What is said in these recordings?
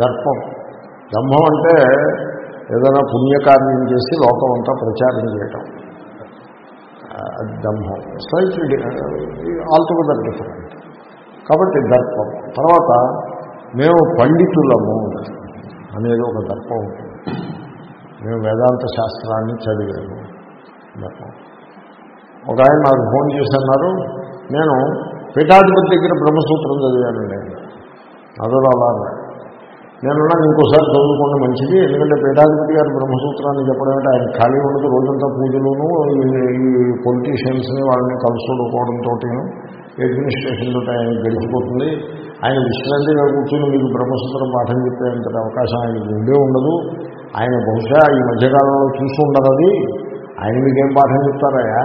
దర్పం బ్రహ్మం అంటే ఏదైనా పుణ్యకార్యం చేసి లోకం అంతా ప్రచారం చేయటం. ఆ, స్లైట్లీ ఆల్టుగెదర్ డిఫరెంట్ కాబట్టి దర్పం తర్వాత మేము పండితులము అనేది ఒక దర్పం ఉంటుంది. మేము వేదాంత శాస్త్రాన్ని చదివాము దర్పం ఒక ఆయన నాకు ఫోన్ చేసి అన్నారు నేను పీఠాధిపతి దగ్గర బ్రహ్మసూత్రం చదివానండి అదో అలా నేను నేనున్నాను ఇంకోసారి చదువుకోండి మంచిది. ఎందుకంటే పీఠాధిపతి గారు బ్రహ్మసూత్రాన్ని చెప్పడం అంటే ఆయన ఖాళీ ఉండదు. రోజంతా పూజలును ఈ- ఈ పొలిటీషియన్స్ని వాళ్ళని కలుసుకోవడంతో అడ్మినిస్ట్రేషన్తో ఆయన గడిచిపోతుంది. ఆయన విశ్రాంతిగా కూర్చొని మీకు బ్రహ్మసూత్రం పాఠం చెప్పేంత అవకాశం ఆయనకి ఉండే ఉండదు. ఆయన బహుశా ఈ మధ్యకాలంలో చూసి ఉండదు అది. ఆయన మీకేం పాఠం చెప్తారయ్యా?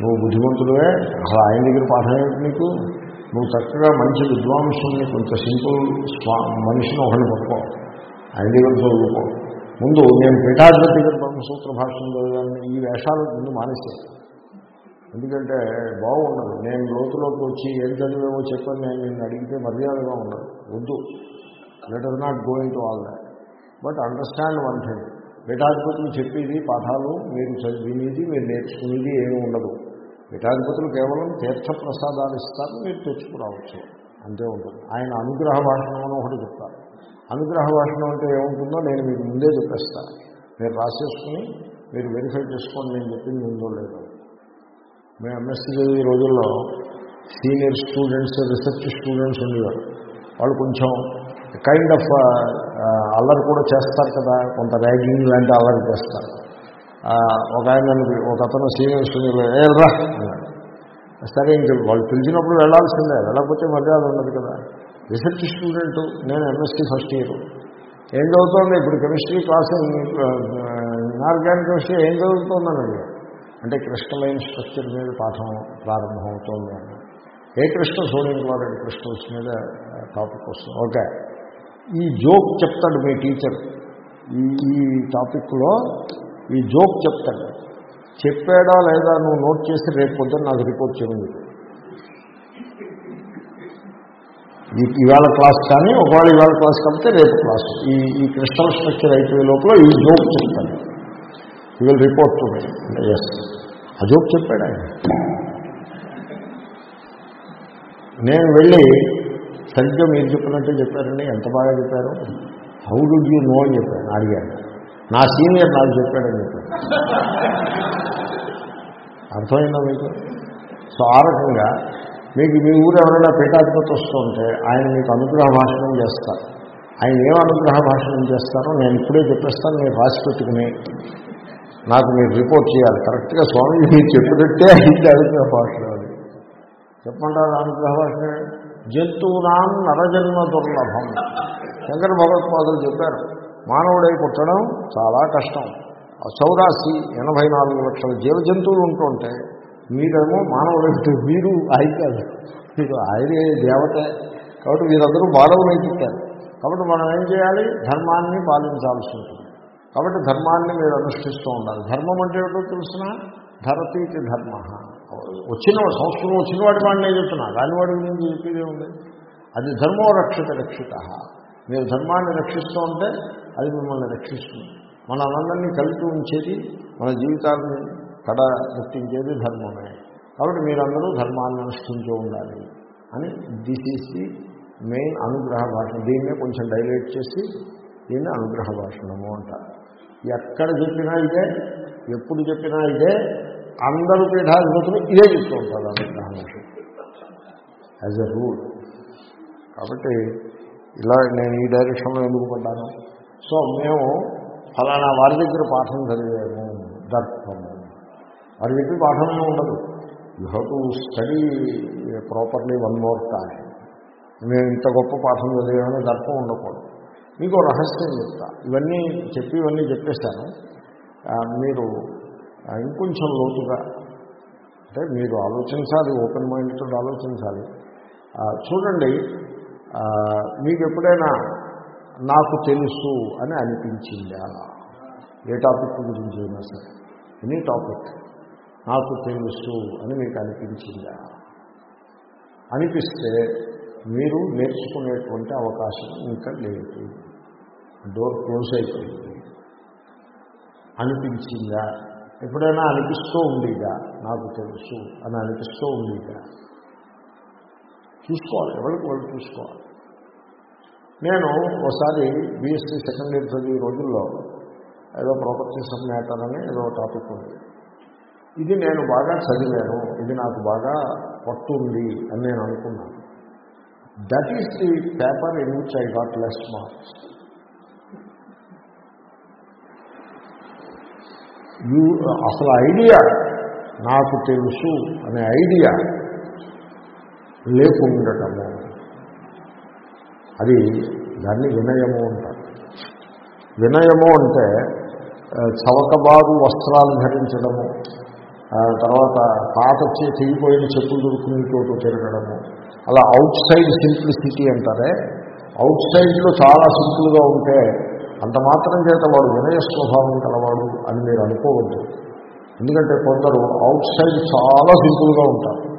నువ్వు బుద్ధిమంతుడువే. అసలు ఆయన దగ్గర పాఠం ఏమిటి నీకు? నువ్వు చక్కగా మంచి విద్వాంసుని కొంచెం సింపుల్ స్వా మనిషిని ఒకరిని పట్టుకో. ఆయన దగ్గర చదువుకో ముందు నేను పీఠాధిపతి దగ్గర బ్రహ్మసూత్ర భాషను చదివాను ఈ వేషాలు ముందు మానేసాను ఎందుకంటే బాగుండదు. నేను లోతులోకి వచ్చి ఏం చదివేవో చెప్పని నేను నిన్ను అడిగితే మర్యాదగా ఉండదు. వద్దు. Let us not going to all that but understand one thing పీఠాధిపతులు చెప్పేది పాఠాలు మీరు చదివినది మీరు నేర్చుకునేది ఏమీ ఉండదు. పీఠాధిపతులు కేవలం తీర్థప్రసాదాలు ఇస్తారు మీరు తెచ్చుకురావచ్చు. అంతే ఉంటుంది. ఆయన అనుగ్రహ భాషణం అని ఒకటి చెప్తారు. అనుగ్రహ భాషణం అంటే ఏముంటుందో నేను మీకు ముందే చెప్పేస్తాను మీరు రాసేసుకుని మీరు వెరిఫై చేసుకోండి నేను చెప్పింది ఉందో లేదో. మేము ఎంఎస్సీ చదివే రోజుల్లో సీనియర్ స్టూడెంట్స్ రీసెర్చ్ స్టూడెంట్స్ ఉండేవారు. వాళ్ళు కొంచెం కైండ్ ఆఫ్ అల్లరి కూడా చేస్తారు కదా కొంత ర్యాగింగ్ లాంటి అల్లరి చేస్తారు. ఒక ఆయన ఒక అతను సీనియర్ స్టూడెంట్ ఏ అన్నాడు. సరే ఇంక వాళ్ళు పిలిచినప్పుడు వెళ్ళాల్సిందే. వెళ్ళకపోతే మర్యాద ఉండదు కదా. రీసెర్చ్ స్టూడెంట్ నేను ఎంఎస్సీ ఫస్ట్ ఇయర్. ఏం చదువుతోంది? ఇప్పుడు కెమిస్ట్రీ క్లాస్ ఇన్ఆర్గానిక్ కెమిస్ట్రీ ఏం చదువుతోందని అంటే క్రిస్టలైన్ స్ట్రక్చర్ మీద పాఠం ప్రారంభమవుతోంది అని. ఏ కృష్ణ సోడియం క్లోరైడ్ క్రిస్టల్స్ మీద టాపిక్ వస్తుంది. ఓకే. ఈ జోక్ చెప్తాడు మీ టీచర్. ఈ ఈ టాపిక్లో ఈ జోక్ చెప్తాడు చెప్పాడా లేదా నువ్వు నోట్ చేసి రేపు పొద్దున్న నాకు రిపోర్ట్ చేయండి ఇవాళ క్లాస్ కానీ ఒకవేళ ఇవాళ క్లాస్ కాకపోతే రేపు క్లాస్. ఈ ఈ క్రిస్టల్ స్ట్రక్చర్ అయిపోయే లోపల ఈ జోక్ చెప్తాను. You will report to me అంటే ఎస్ ఆ జోక్ చెప్పాడు ఆయన? నేను వెళ్ళి సరిగ్గా మీరు చెప్పినట్టే చెప్పారండి. ఎంత బాగా చెప్పారు? హౌ డుడ్ యూ నో అని చెప్పాను. అడిగాను. నా సీనియర్ నాకు చెప్పాడని చెప్పాడు. అర్థమైందా మీకు? సో ఆ రకంగా మీకు మీ ఊరు ఎవరైనా పీఠాధిపతి వస్తుంటే ఆయన మీకు అనుగ్రహ భాషణం చేస్తారు. ఆయన ఏం అనుగ్రహ భాషణం చేస్తారో నేను ఇప్పుడే చెప్పేస్తాను మీరు రాసి పెట్టుకుని నాకు మీరు రిపోర్ట్ చేయాలి. కరెక్ట్గా స్వామి మీరు చెప్పినట్టే అయింది అనుగ్రహ భాషణం అని. చెప్పమంటారు అనుగ్రహ భాషణ? జంతువునాం నరజన్మ దుర్లభం. శంకర భగవత్పాదులు చెప్పారు. మానవుడై పుట్టడం చాలా కష్టం. ఆ చౌరాసి ఎనభై నాలుగు లక్షల జీవ జంతువులు ఉంటుంటే మీరేమో మానవుడు మీరు ఆయన కాదు. మీరు ఆయనే దేవతే. కాబట్టి వీరందరూ మానవులై పుట్టారు కాబట్టి మనం ఏం చేయాలి? ధర్మాన్ని పాలించాల్సి ఉంటుంది. కాబట్టి ధర్మాన్ని మీరు అనుష్ఠిస్తూ ఉండాలి. ధర్మం అంటే ఏమిటో తెలిసిన? ధరతీతి ధర్మ. వచ్చిన సంస్కృతం వచ్చిన వాడి వాడిని నేను చెప్తున్నా. దాని వాడి గురించి చెప్పేదే ఉంది అది ధర్మో రక్షిత రక్షిత. మీరు ధర్మాన్ని రక్షిస్తూ ఉంటే అది మిమ్మల్ని రక్షిస్తుంది. మన అందరినీ కలిపి ఉంచేది మన జీవితాన్ని కడ ముట్టించేది ధర్మమే. కాబట్టి మీరందరూ ధర్మాన్ని అనుష్ఠించే ఉండాలి అని దిస్ ఈస్ ది మెయిన్ అనుగ్రహ భాషణం దీన్నే కొంచెం డైలైట్ చేసి దీన్ని అనుగ్రహ భాషణము అంటారు. ఎక్కడ చెప్పినా ఇదే ఎప్పుడు చెప్పినా ఇదే అందరూ పీఠాధిపతులు ఇదే చెప్తూ ఉంటారు అనుగ్రహ భాష. As a rule. కాబట్టి ఇలా నేను ఈ డైరెక్షన్లో ఎందుకు పడ్డాను? సో మేము ఫలానా వారి దగ్గర పాఠం చదివాము దర్పము. వారి దగ్గర పాఠమే ఉండదు. You have to study properly one more time మేము ఇంత గొప్ప పాఠం చదివామని దర్పం ఉండకూడదు. మీకు రహస్యం చెప్తా. ఇవన్నీ చెప్పి ఇవన్నీ చెప్పేశాను. మీరు ఇంకొంచెం లోతుగా అంటే మీరు ఆలోచించాలి ఓపెన్ మైండ్తో ఆలోచించాలి. చూడండి మీకు ఎప్పుడైనా నాకు తెలుసు అని అనిపించిందా? ఏ టాపిక్ గురించి అయినా సరే. Any topic. నాకు తెలుసు అని మీకు అనిపించిందా? అనిపిస్తే మీరు నేర్చుకునేటువంటి అవకాశం ఇంకా లేదు. డోర్ క్లోజ్ అయిపోయింది. అనిపించిందా? ఎప్పుడైనా అనిపిస్తూ ఉండేదా? నాకు తెలుసు అని అనిపిస్తూ ఉండేదా? చూసుకోవాలి. ఎవరికి వాళ్ళు చూసుకోవాలి? నేను ఒకసారి బీఎస్సీ సెకండ్ ఇయర్ చదివే రోజుల్లో ఏదో ప్రాపర్టీస్ ఆఫ్ మ్యాటర్ అని ఏదో టాపిక్ ఉంది. ఇది నేను బాగా చదివాను. ఇది నాకు బాగా పట్టుంది అని నేను అనుకున్నాను. That is the paper in which I got less marks you అసలు ఐడియా నాకు తెలుసు అనే ఐడియా లేకుండటము. అది దాన్ని వినయము అంటారు. వినయము అంటే చవకబారు వస్త్రాలు ధరించడము తర్వాత పాత చే- తెగిపోయిన చెప్పులు దొరుకునే చోటు తిరగడము. అలా అవుట్ సైడ్ సింప్లిసిటీ అంటారే. అవుట్ సైడ్లో చాలా సింపుల్గా ఉంటే అంత మాత్రం చేత వాడు వినయ స్వభావం కలవాడు అని మీరు అనుకోవద్దు. ఎందుకంటే కొందరు అవుట్ సైడ్ చాలా సింపుల్గా ఉంటారు.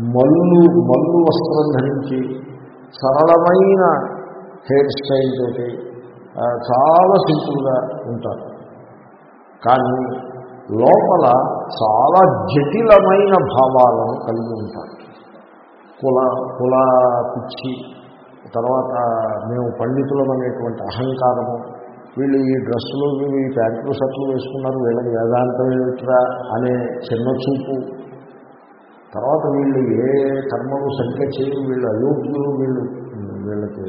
మల్లు మల్లు వస్త్రం ధరించి సరళమైన హెయిర్ స్టైల్ తోటి చాలా సింపుల్గా ఉంటారు. కానీ లోపల చాలా జటిలమైన భావాలను కలిగి ఉంటారు. కుల కుల పిచ్చి తర్వాత మేము పండితులం అనేటువంటి అహంకారము వీళ్ళు ఈ డ్రెస్సులు వీళ్ళు ఈ ప్యాంట్లు షర్ట్లు వేసుకున్నారు వీళ్ళకి వేదాంతం ఏమిట్రా అనే చిన్న చూపు తర్వాత వీళ్ళు ఏ కర్మలు సరిగ్గా చేయరు వీళ్ళు అయోగ్యులు వీళ్ళు వీళ్ళకి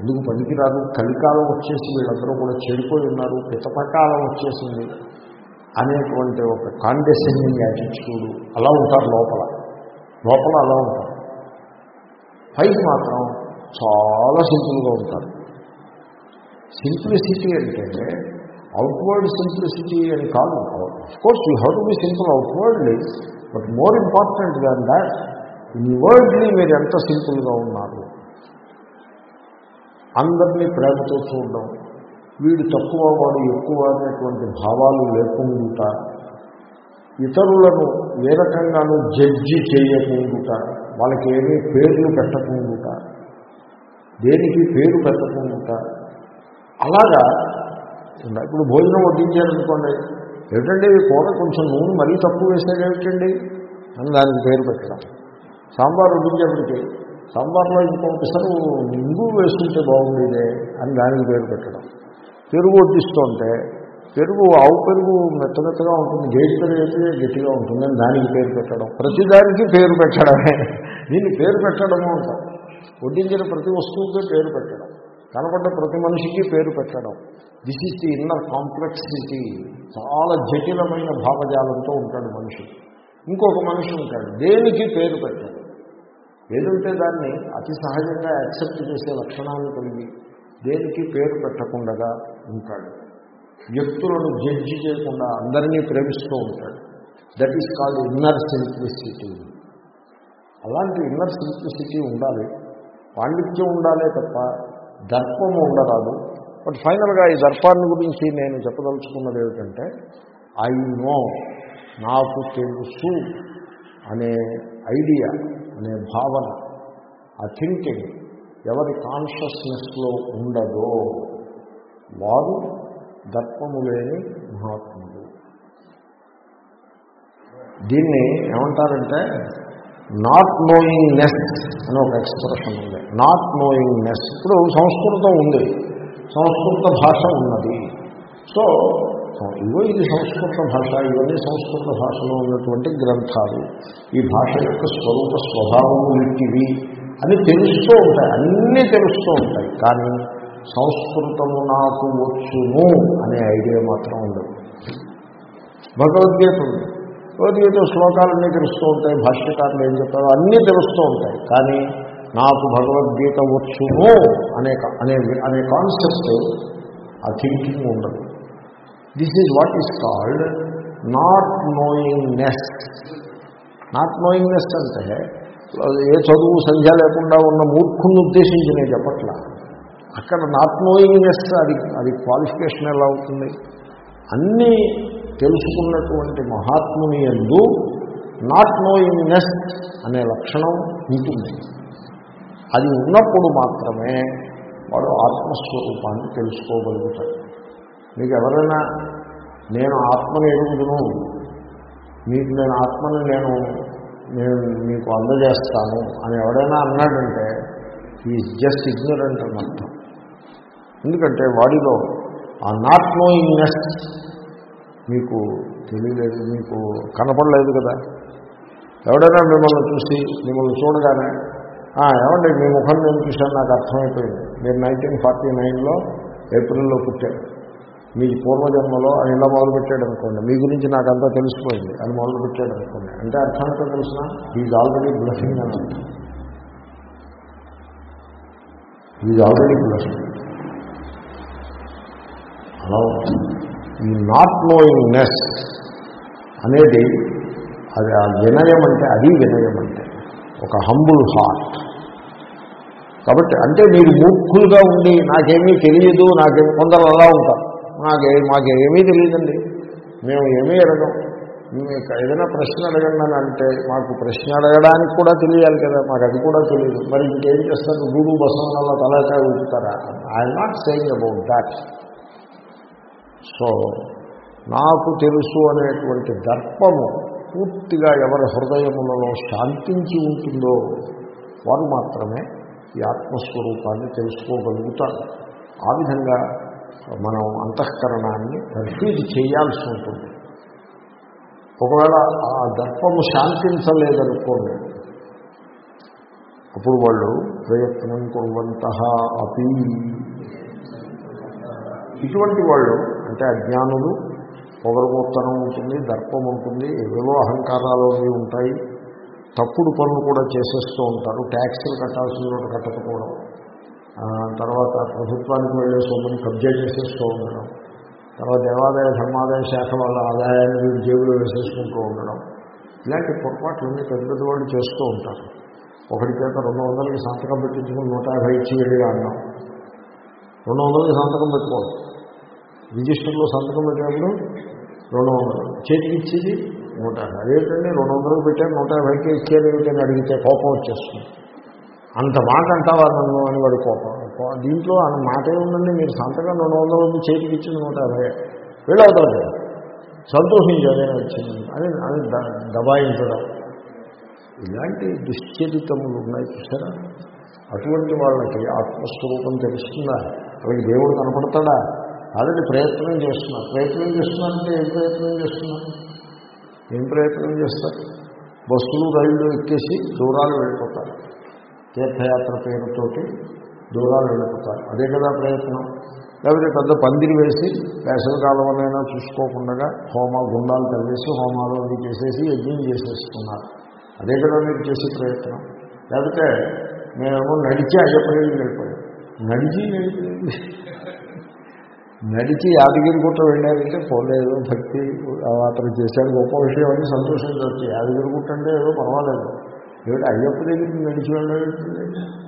ఎందుకు పనికిరాదు? కలికాలం వచ్చేసి వీళ్ళందరూ కూడా చెడిపోయి ఉన్నారు పితపకాలం వచ్చేసింది అనేటువంటి ఒక కాండెసెండింగ్ యాటిట్యూడ్ అలా ఉంటారు లోపల. లోపల అలా ఉంటారు. పైకి మాత్రం చాలా సింపుల్గా ఉంటారు. సింప్లిసిటీ అంటే అవుట్వర్డ్ సింప్లిసిటీ అని కాదు. Course you have to be simple outwardly but more important than that inwardly మీరు ఎంత సింపుల్గా ఉన్నారు? అందరినీ ప్రేమతో చూడడం. వీడు తక్కువ వాడు ఎక్కువ అనేటువంటి భావాలు లేకుండా ఇతరులను ఏ రకంగానూ జడ్జి చేయకుండా వాళ్ళకి ఏమీ పేర్లు పెట్టకుండా దేనికి పేరు పెట్టకుండా అలాగా ఇప్పుడు భోజనం వడ్డించారనుకోండి ఏమిటండి ఈ కూర కొంచెం నూనె మరీ తక్కువ వేసేది ఏమిటండి అని దానికి పేరు పెట్టడం. సాంబార్ వడ్డించేప్పటికి సాంబార్లో ఇంకొకసారి నింగు ఇంగు వేసుకుంటే బాగుండేదే అని దానికి పేరు పెట్టడం. పెరుగు వడ్డిస్తుంటే పెరుగు ఆవు పెరుగు మెత్త మెత్తగా ఉంటుంది గేటు పెరుగు అయితే గట్టిగా ఉంటుందని దానికి పేరు పెట్టడం. ప్రతిదానికి పేరు పెట్టడమే. దీన్ని పేరు పెట్టడము అంటారు. వడ్డించిన ప్రతి వస్తువుకే పేరు పెట్టడం. కనపడ్డ ప్రతి మనిషికి పేరు పెట్టడం. This is the inner complexity చాలా జటిలమైన భావజాలంతో ఉంటాడు మనిషి. ఇంకొక మనిషి ఉంటాడు. దేనికి పేరు పెట్టాడు ఏదంటే దాన్ని అతి సహజంగా యాక్సెప్ట్ చేసే లక్షణాన్ని కలిగి దేనికి పేరు పెట్టకుండా ఉంటాడు. వ్యక్తులను జడ్జి చేయకుండా అందరినీ ప్రేమిస్తూ ఉంటాడు. That is called inner simplicity అలాంటి ఇన్నర్ సింప్లిసిటీ ఉండాలి. పాండిత్యం ఉండాలే తప్ప దర్పము ఉండరాదు. బట్ ఫైనల్గా ఈ దర్పాన్ని గురించి నేను చెప్పదలుచుకున్నది ఏమిటంటే ఐ నో నాకు తెలుసు అనే ఐడియా అనే భావన ఆ థింకింగ్ ఎవరి కాన్షియస్నెస్లో ఉండదో వారు దర్పము లేని మహాత్ముడు దీన్ని ఏమంటారంటే నాట్ నోయింగ్ నెస్ అని ఒక ఎక్స్ప్రెషన్ ఉంది. నాట్ నోయింగ్నెస్ ఇప్పుడు సంస్కృతం ఉంది. సంస్కృత భాష ఉన్నది. సో ఇవో ఇది సంస్కృత భాష ఇవన్నీ సంస్కృత భాషలో ఉన్నటువంటి గ్రంథాలు. ఈ భాష యొక్క స్వరూప స్వభావము వీటివి అని తెలుస్తూ ఉంటాయి. అన్నీ తెలుస్తూ ఉంటాయి. కానీ సంస్కృతము నాకు వచ్చును అనే ఐడియా మాత్రం ఉండదు. భగవద్గీత ఉంది. ఏదో శ్లోకాలన్నీ తెలుస్తూ ఉంటాయి భాష్యకారులు ఏం చెప్తారో అన్నీ తెలుస్తూ ఉంటాయి. కానీ నాకు భగవద్గీత వచ్చును అనే అనే అనే కాన్సెప్ట్ ఆ థింకింగ్ ఉండదు. This is what is called not knowingness not knowingness అంటే ఏ చదువు సంధ్య లేకుండా ఉన్న మూర్ఖుని ఉద్దేశించి నేను చెప్పట్లా. అక్కడ నాట్ నోయింగ్నెస్ అది అది క్వాలిఫికేషన్ ఎలా అవుతుంది? అన్నీ తెలుసుకున్నటువంటి మహాత్ముని ఎందు నాట్ నోయింగ్నెస్ అనే లక్షణం ఉంటుంది. అది ఉన్నప్పుడు మాత్రమే వాడు ఆత్మస్వరూపాన్ని తెలుసుకోగలుగుతాడు. మీకు ఎవరైనా నేను ఆత్మని ఎరుగుదును మీకు నేను ఆత్మని నేను నేను మీకు అందజేస్తాను అని ఎవడైనా అన్నాడంటే ఈజ్ జస్ట్ ఇగ్నరెంట్ అని అర్థం ఎందుకంటే వాడిలో ఆ నాట్ నోయింగ్నెస్ మీకు తెలియలేదు మీకు కనపడలేదు కదా? ఎవడైనా మిమ్మల్ని చూసి మిమ్మల్ని చూడగానే ఏమండి మీ ముఖం నేను చూశాను నాకు అర్థమైపోయింది. మీరు నైన్టీన్ ఫార్టీ నైన్లో ఏప్రిల్లో పుట్టారు. మీ పూర్వజన్మలో అని ఇలా మొదలుపెట్టాడు అనుకోండి మీ గురించి నాకు అంతా తెలిసిపోయింది అని మొదలుపెట్టాడు అనుకోండి. అంటే అర్థం తెలిసిన ఈజ్ ఆల్రెడీ బ్లెస్సింగ్ అని ఈజ్ ఆల్రెడీ బ్లెస్సింగ్ అలా ఉంటుంది ఈ నాట్ నోయింగ్నెస్ అనేది అది ఆ వినయం అంటే అది వినయం అంటే ఒక హంబుల్ హార్ట్ కాబట్టి అంటే మీరు మూర్ఖులుగా ఉండి నాకేమీ తెలియదు నాకేమి కొందరు అలా ఉంటారు. నాకే మాకేమీ తెలియదండి. మేము ఏమీ అడగం. మీకు ఏదైనా ప్రశ్న అడగండి అని అంటే మాకు ప్రశ్న అడగడానికి కూడా తెలియాలి కదా మాకు అది కూడా తెలియదు. మరి ఇంకేం చేస్తారు? గూడు బసం వల్ల తలకాయ ఊపుతారా? I'm not saying about that so నాకు తెలుసు అనేటువంటి దర్పము పూర్తిగా ఎవరి హృదయములలో శాంతించి ఉంటుందో వారు మాత్రమే ఈ ఆత్మస్వరూపాన్ని తెలుసుకోగలుగుతారు. ఆ విధంగా మనం అంతఃకరణాన్ని తర్ఫీదు చేయాల్సి ఉంటుంది. ఒకవేళ ఆ దర్పము శాంతించలేదనుకోండి అప్పుడు వాళ్ళు ప్రయత్నం కుర్వంత అపి. ఇటువంటి వాళ్ళు అంటే అజ్ఞానులు పొగరమూర్తనం ఉంటుంది దర్పం ఉంటుంది ఏవేవో అహంకారాలు అవి ఉంటాయి. తప్పుడు పనులు కూడా చేసేస్తూ ఉంటారు. ట్యాక్సులు కట్టాల్సిన చోట కట్టకపోవడం. తర్వాత ప్రభుత్వానికి వెళ్ళే సొమ్ముని కబ్జా చేసేస్తూ ఉండడం. తర్వాత దేవాదాయ ధర్మాదాయ శాఖ వాళ్ళ ఆదాయాన్ని వీళ్ళు జేబులో వేసేసుకుంటూ ఉండడం. ఇలాంటి పొరపాట్లన్నీ పెద్ద పెద్ద వాళ్ళు చేస్తూ ఉంటారు. ఒకటి చేత రెండు వందలకి సంతకం పెట్టించుకుని నూట యాభై ఇచ్చి వెళ్ళి అన్నాం రెండు వందలకి సంతకం పెట్టుకోవాలి రిజిస్టర్లో సంతకం పెట్టినప్పుడు రెండు వందలు. చేతికి ఇచ్చేది నూట యాభై. అదేంటండి రెండు వందలకు పెట్టారు నూట యాభైకి ఇచ్చేది ఏమిటని అడిగితే కోపం వచ్చేస్తుంది. అంత మాట అంటావా నన్ను అని వాడి కోపం. కో- దీంట్లో ఆయన మాటే ఉందండి మీరు సంతకం రెండు వందల మంది చేతికి ఇచ్చింది నూట యాభై. వీళ్ళవుతుంది సంతోషించాలి అని వచ్చింది? అని అని దబాయించడం. ఇలాంటి దుశ్చరితములు ఉన్నాయి చూసారా? అటువంటి వాళ్ళకి ఆత్మస్వరూపం తెలుస్తుందా? వాళ్ళకి దేవుడు కనపడతాడా? ఆల్రెడీ ప్రయత్నం చేస్తున్నారు ప్రయత్నం చేస్తున్నారంటే ఏం ప్రయత్నం చేస్తున్నారు ఏం ప్రయత్నం చేస్తారు? బస్సులు రైళ్ళు ఎక్కేసి దూరాలు వెళ్ళిపోతారు. తీర్థయాత్ర పేరుతోటి దూరాలు వెళ్ళిపోతారు. అదే కదా ప్రయత్నం. లేకపోతే పెద్ద పందిరి వేసి వేసవికాలంలోనైనా చూసుకోకుండా హోమ గుండాలు తవ్వేసి హోమాలు అవి చేసేసి యజ్ఞం చేసేస్తున్నారు అదే కదా మీరు చేసే ప్రయత్నం. లేకపోతే మేము నడిచి అయ్యప్పడికి వెళ్ళిపోయాం. నడిచి వెళ్ళిపోయింది నడిచి యాదగిరి గుట్ట వెళ్ళారంటే పోలేదు. భక్తి అతను చేశాడు గొప్ప విషయం అని సంతోషించవచ్చు. యాదగిరి గుట్ట అంటే ఏదో పర్వాలేదు. ఏమిటి అయ్యప్ప దగ్గరికి నడిచి వెళ్ళాడు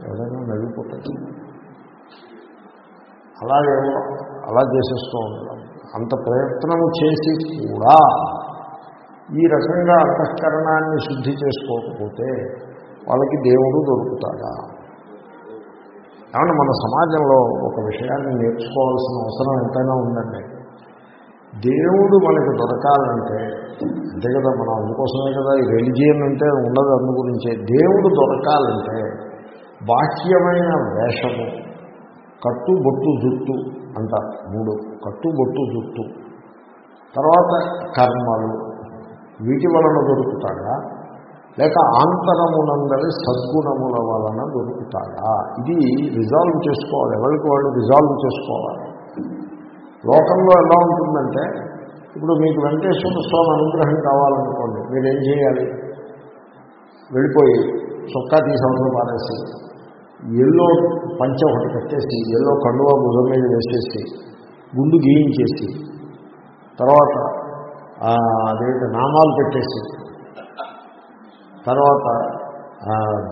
ఎవరైనా నడిపోతుంది అలాగేమో అలా చేసేస్తూ ఉంటాం. అంత ప్రయత్నం చేసి కూడా ఈ రకంగా అంతఃకరణాన్ని శుద్ధి చేసుకోకపోతే వాళ్ళకి దేవుడు దొరుకుతాడా? కాబట్టి మన సమాజంలో ఒక విషయాన్ని నేర్చుకోవాల్సిన అవసరం ఎంతైనా ఉందండి. దేవుడు మనకు దొరకాలంటే అంతే కదా మనం అందుకోసమే కదా ఈ రెలిజియన్ అంటే ఉండదు అందు గురించే. దేవుడు దొరకాలంటే బాహ్యమైన వేషము కట్టు బొట్టు జుట్టు అంటారు మూడు కట్టు బొట్టు జుట్టు. తర్వాత కర్మలు వీటి వలన దొరుకుతాడా లేక ఆంతరమునందరి సద్గుణముల వలన దొరుకుతాడా ఇది రిజాల్వ్ చేసుకోవాలి. ఎవరికి వాళ్ళు రిజాల్వ్ చేసుకోవాలి? లోకంలో ఎలా ఉంటుందంటే ఇప్పుడు మీకు వెంకటేశ్వర స్వామి అనుగ్రహం కావాలనుకోండి మీరేం చేయాలి? వెళ్ళిపోయి చొక్కా తీసవసరం పారేసి ఎల్లో పంచ ఒకటి కట్టేసి ఎల్లో కండువా భుజం మీద వేసేసి గుండు గీయించేసి తర్వాత అదేంటి నామాలు పెట్టేసి తర్వాత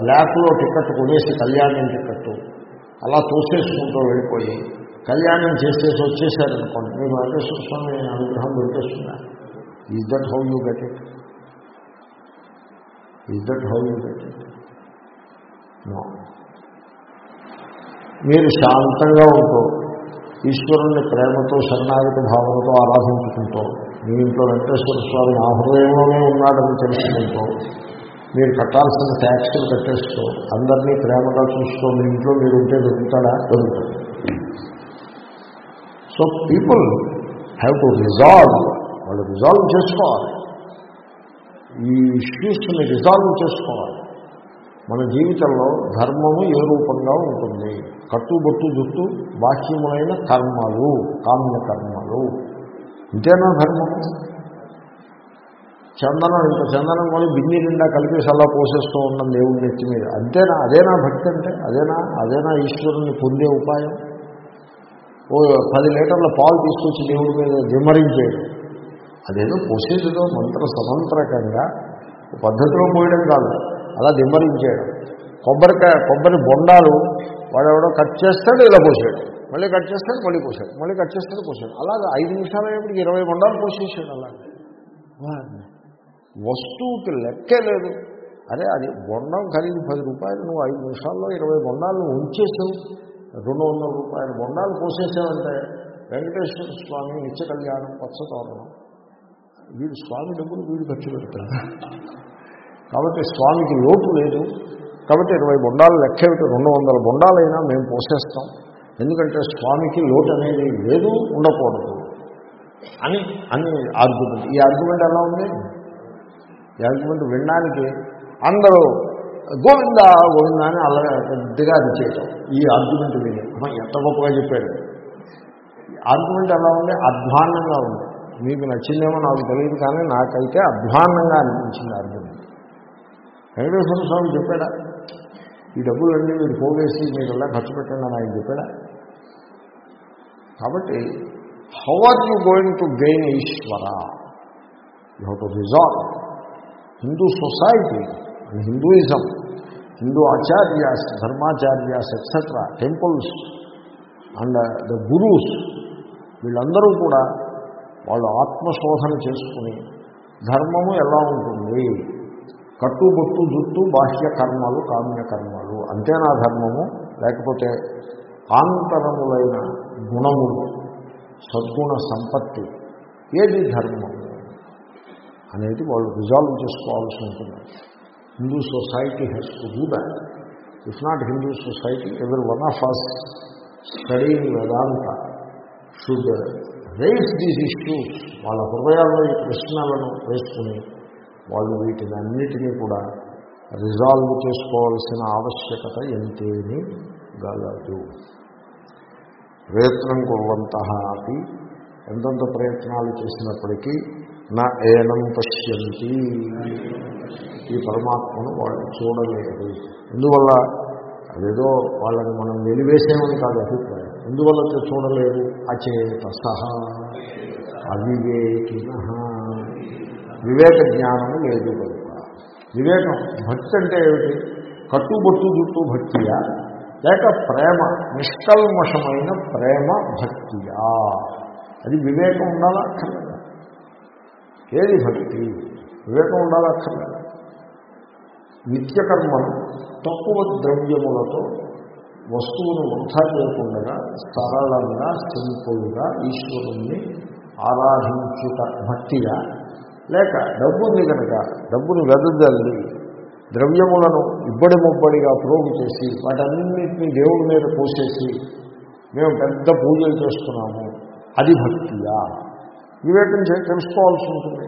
బ్లాక్లో టికెట్ కొనేసి కళ్యాణం టికెట్ అలా తోసేసుకుంటూ వెళ్ళిపోయి కళ్యాణం చేసేసి వచ్చేసారనుకోండి. మీకు వెంకటేశ్వర స్వామి అనుగ్రహం దొరికేస్తుందా is that how you get it is that how you get it no మీరు శాంతంగా ఉంటూ ఈశ్వరుణ్ణి ప్రేమతో శరణాగతి భావనతో ఆరాధించుకుంటూ మీ ఇంట్లో వెంకటేశ్వర స్వామి ఆ హృదయంలోనే ఉన్నాడని తెలుసుకుంటూ మీరు కట్టాల్సిన ట్యాక్స్లు కట్టేస్తూ అందరినీ ప్రేమగా చూస్తూ మీ ఇంట్లో మీరు ఉంటే దొరుకుతాడా? దొరుకుతాడు. So people have to resolve వాళ్ళు రిజాల్వ్ చేసుకోవాలి. ఈ ఇష్యూస్ని రిజాల్వ్ చేసుకోవాలి. మన జీవితంలో ధర్మము ఏ రూపంగా ఉంటుంది? కట్టుబొట్టు జుట్టు బాహ్యములైన కర్మలు కామ్య కర్మలు ఇంతేనా ధర్మము? చందనం ఇంత చందనం కొని బిన్ని నిండా కలిపేసి అలా పోసేస్తూ ఉన్నాం దేవుడి నెత్తి మీద. అంతేనా? అదేనా భక్తి అంటే? అదేనా? అదేనా ఈశ్వరుని పొందే ఉపాయం? ఓ పది లీటర్ల పాలు తీసుకొచ్చి దేవుడి మీద విమరించేయడం అదేదో పోసేదిలో మంత్ర సమంత్రకంగా పద్ధతిలో పోయడం కాదు. అలా దిమ్మరించేయడం. కొబ్బరికాయ కొబ్బరి బొండాలు వాడెవడో కట్ చేస్తాడు ఇలా పోసాడు మళ్ళీ కట్ చేస్తాడు మళ్ళీ పోసాడు మళ్ళీ కట్ చేస్తాడు పోసాడు అలాగే ఐదు నిమిషాలు అయ్యేప్పటికి ఇరవై బొండాలు పోసేసాడు అలా. వస్తువుకి లెక్కే లేదు. అరే అది బొండం ఖరీదు పది రూపాయలు నువ్వు ఐదు నిమిషాల్లో ఇరవై బొండాలను ఉంచేసావు. రెండు వందల రూపాయల బొండాలు కోసేసావంటే వెంకటేశ్వర స్వామి నిత్య కళ్యాణం పచ్చతోరణం. వీడు స్వామి డబ్బులు వీడు ఖర్చు పెడతాడు. కాబట్టి స్వామికి లోటు లేదు. కాబట్టి ఇరవై బొండాలు లెక్కేమిటి రెండు వందల బొండాలైనా మేము పోసేస్తాం. ఎందుకంటే స్వామికి లోటు అనేది లేదు ఉండకూడదు అని అని ఆర్గ్యుమెంట్ ఈ ఆర్గ్యుమెంట్ ఎలా ఉంది? ఈ వినడానికి అందరూ గోవింద గోవింద అని అలా పెద్దగా అది చేయటం. ఈ ఆర్గ్యుమెంట్ విని. ఎంత గొప్పగా చెప్పాడు ఆర్గ్యుమెంట్ ఎలా ఉంది? అధ్వాన్నంగా ఉంది. మీకు నచ్చిందేమో నాకు తెలియదు కానీ నాకైతే అధ్వాన్నంగా అనిపించింది ఆర్గ్యుమెంట్ వెంకటేశ్వర స్వామి చెప్పాడా? ఈ డబ్బులన్నీ మీరు పోగేసి మీరు ఎలా ఖర్చు పెట్టండి అని ఆయన చెప్పాడా? కాబట్టి how are you going to gain Ishwara? You have to resolve Hindu society and Hinduism Hindu acharyas dharmacharyas etcetera temples and the gurus వీళ్ళందరూ కూడా వాళ్ళు ఆత్మశోధన చేసుకుని ధర్మము ఎలా ఉంటుంది? కట్టుబొట్టు జుట్టు బాహ్య కర్మలు కామ్య కర్మలు. అంతేనా ధర్మము? లేకపోతే ఆంతరములైన గుణములు సద్గుణ సంపత్తి. ఏది ధర్మం? అనేది వాళ్ళు రిజాల్వ్ చేసుకోవాల్సి ఉంటుంది. Hindu society has to do that if not Hindu society ఎవరి one of us study Vedanta should raise these issues వాళ్ళ హృదయాల్లో ఈ ప్రశ్నలను వేసుకుని వాళ్ళు వీటిని అన్నిటినీ కూడా రిజాల్వ్ చేసుకోవాల్సిన ఆవశ్యకత ఎంతేని గలదు ప్రయత్నం కుర్వంత అవి ఎంతెంత ప్రయత్నాలు చేసినప్పటికీ నా ఏనం పశ్యంతి. ఈ పరమాత్మను వాళ్ళు చూడలేరు ఎందువల్ల? అదేదో వాళ్ళని మనం వెలివేసేమని కాదు అభిప్రాయం. ఎందువల్ల చూడలేరు అచేత సహా అవివేకిన. వివేక జ్ఞానము లేదు కనుక. వివేకం భక్తి అంటే ఏమిటి? కట్టుబొట్టు జుట్టు భక్తియా? లేక ప్రేమ నిష్కల్మషమైన ప్రేమ భక్తియా? అది వివేకం ఉండాలా? ఏది భక్తి? వివేకం ఉండాలా? అక్కర్లేదా. నిత్యకర్మను తక్కువ ద్రవ్యములతో వస్తువును వృధా చేయకుండా సరళంగా సింపుల్గా ఈశ్వరుణ్ణి ఆరాధించుట భక్తిగా లేక డబ్బుని కనుక డబ్బుని వెదజల్లి ద్రవ్యములను ఇబ్బడి ముబ్బడిగా ప్రోగు చేసి వాటన్నింటినీ దేవుడి మీద పోసేసి మేము పెద్ద పూజలు చేస్తున్నాము. అది భక్తియా? వివేకం తెలుసుకోవాల్సి ఉంటుంది.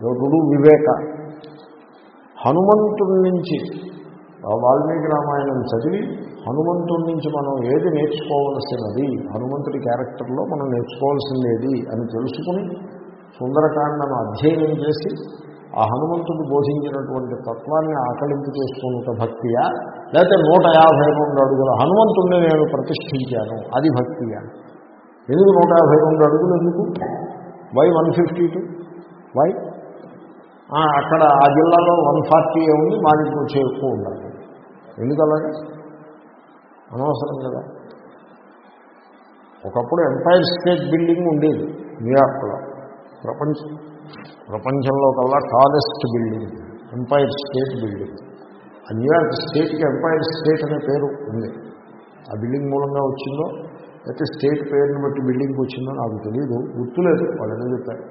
యోగుడు వివేక. హనుమంతుడి నుంచి వాల్మీకి రామాయణం చదివి హనుమంతుడి నుంచి మనం ఏది నేర్చుకోవలసినది హనుమంతుడి క్యారెక్టర్లో మనం నేర్చుకోవాల్సింది అని తెలుసుకుని సుందరకాండను అధ్యయనం చేసి ఆ హనుమంతుడు బోధించినటువంటి తత్వాన్ని ఆకలింపు చేసుకున్న భక్తియా? లేకపోతే నూట యాభై రెండు అడుగుల హనుమంతుడిని నేను ప్రతిష్ఠించాను అది భక్తియా? ఎందుకు నూట యాభై రెండు అడుగులు ఎందుకు? Why one fifty two why అక్కడ ఆ జిల్లాలో వన్ ఫార్టీ ఉంది మాది కొంచెం ఎక్కువ ఉండాలి. ఎందుకు అలాగే అనవసరం కదా. ఒకప్పుడు ఎంపైర్ స్టేట్ బిల్డింగ్ ఉండేది న్యూయార్క్లో ప్రపంచ ప్రపంచంలో కల్లా tallest building Empire State Building ఆ న్యూయార్క్ స్టేట్కి ఎంపైర్ స్టేట్ అనే పేరు ఉంది. ఆ బిల్డింగ్ మూలంగా వచ్చిందో అయితే స్టేట్ పేరుని బట్టి బిల్డింగ్కి వచ్చిందో నాకు తెలియదు గుర్తులేదు వాళ్ళు ఏదో చెప్పారు.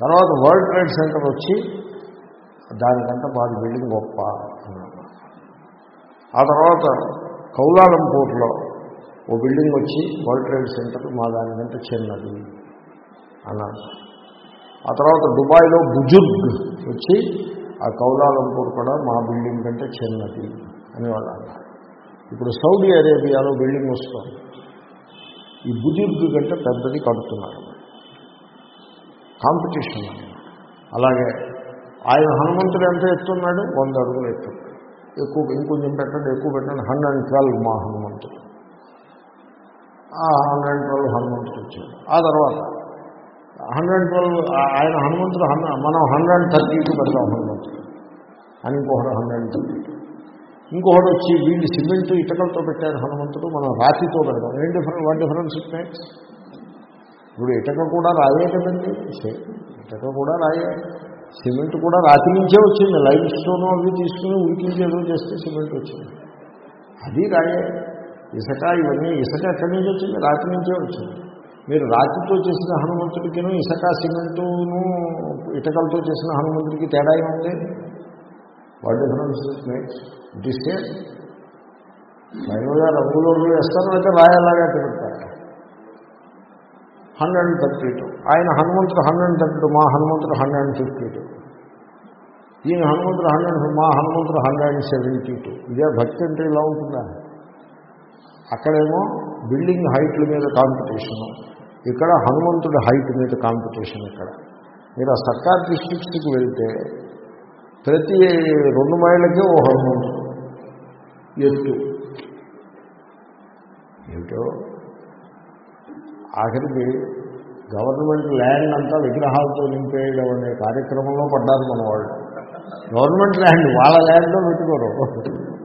తర్వాత వరల్డ్ ట్రేడ్ సెంటర్ వచ్చి దానికంటే మాది బిల్డింగ్ గొప్ప ఆ తర్వాత కౌలాలంపూర్లో ఓ బిల్డింగ్ వచ్చి వరల్డ్ ట్రేడ్ సెంటర్ మా దానికంటే చిన్నది అన్నారు. ఆ తర్వాత దుబాయ్లో బుజుర్గ్ వచ్చి ఆ కౌలాలంపూర్ కూడా మా బిల్డింగ్ కంటే చిన్నది అని వాళ్ళు అన్నారు. ఇప్పుడు సౌదీ అరేబియాలో బిల్డింగ్ వస్తుంది. ఈ బుజుర్గ్ కంటే పెద్దది కడుతున్నారు. కాంపిటీషన్ అలాగే ఆయన హనుమంతుడు ఎంత ఎత్తున్నాడు? వంద అడుగులు ఎత్తున్నాడు. ఎక్కువ ఇంకొంచెం పెట్టండి ఎక్కువ పెట్టండి. హండ్రెడ్ అండ్ ట్వెల్వ్ మా హనుమంతుడు. ఆ హండ్రెడ్ అండ్ ట్వెల్వ్ హనుమంతుడు వచ్చాడు. ఆ తర్వాత హండ్రెడ్ అండ్ ట్వెల్వ్ ఆయన హనుమంతుడు హండ్రెడ్ మనం హండ్రెడ్ అండ్ థర్టీ పెడతాం హనుమంతుడు. అని ఇంకొకటి హండ్రెడ్ అండ్ థర్టీ ఇంకొకటి వచ్చి వీళ్ళు సిమెంట్ ఇటకలతో పెట్టారు హనుమంతుడు మనం రాతితో పెడతాం. ఏం difference what difference it makes ఇప్పుడు ఇటక కూడా రాయే కదండి. ఇటక కూడా రాయే. సిమెంట్ కూడా రాతి నుంచే వచ్చింది. లైఫ్ స్టోన్ అవి తీసుకుని ఉడికించి ఏదో చేస్తే సిమెంట్ వచ్చింది. అది రాయే. ఇసుక ఇవన్నీ ఇసుక ఎక్కడి నుంచి వచ్చింది? రాతి నుంచే వచ్చింది. మీరు రాతితో చేసిన హనుమంతుడికిను ఇసుక సిమెంటును ఇటకలతో చేసిన హనుమంతుడికి తేడా ఏముంది? What difference makes it is same ఫైనల్గా రంగులో వేస్తారు అయితే రాయలాగా తిరుగుతారు హండ్రెడ్ అండ్ థర్టీ టూ ఆయన హనుమంతుడు హండ్రెడ్ అండ్ థర్టీ టూ మా హనుమంతుడు హండ్రెడ్ అండ్ ఫిఫ్టీ టూ ఈయన హనుమంతుడు హండ్రెడ్ మా హనుమంతుడు హండ్రెడ్ అండ్ సెవెంటీ టూ ఇదే భక్తి అంటే ఇలా ఉంటుందా? అక్కడేమో బిల్డింగ్ హైట్ల మీద కాంపిటీషను ఇక్కడ హనుమంతుడి హైట్ మీద కాంపిటీషన్ ఇక్కడ. మీరు ఆ సర్కార్ డిస్ట్రిక్ట్స్కి వెళ్తే ప్రతి రెండు మైళ్ళకి ఓ హనుమంతుడు ఎత్తు. ఏమిటో? ఆఖరికి గవర్నమెంట్ ల్యాండ్ అంతా విగ్రహాలతో నింపేయడం అనే కార్యక్రమంలో పడ్డారు మన వాళ్ళు. గవర్నమెంట్ ల్యాండ్ వాళ్ళ ల్యాండ్లో పెట్టుకోరు.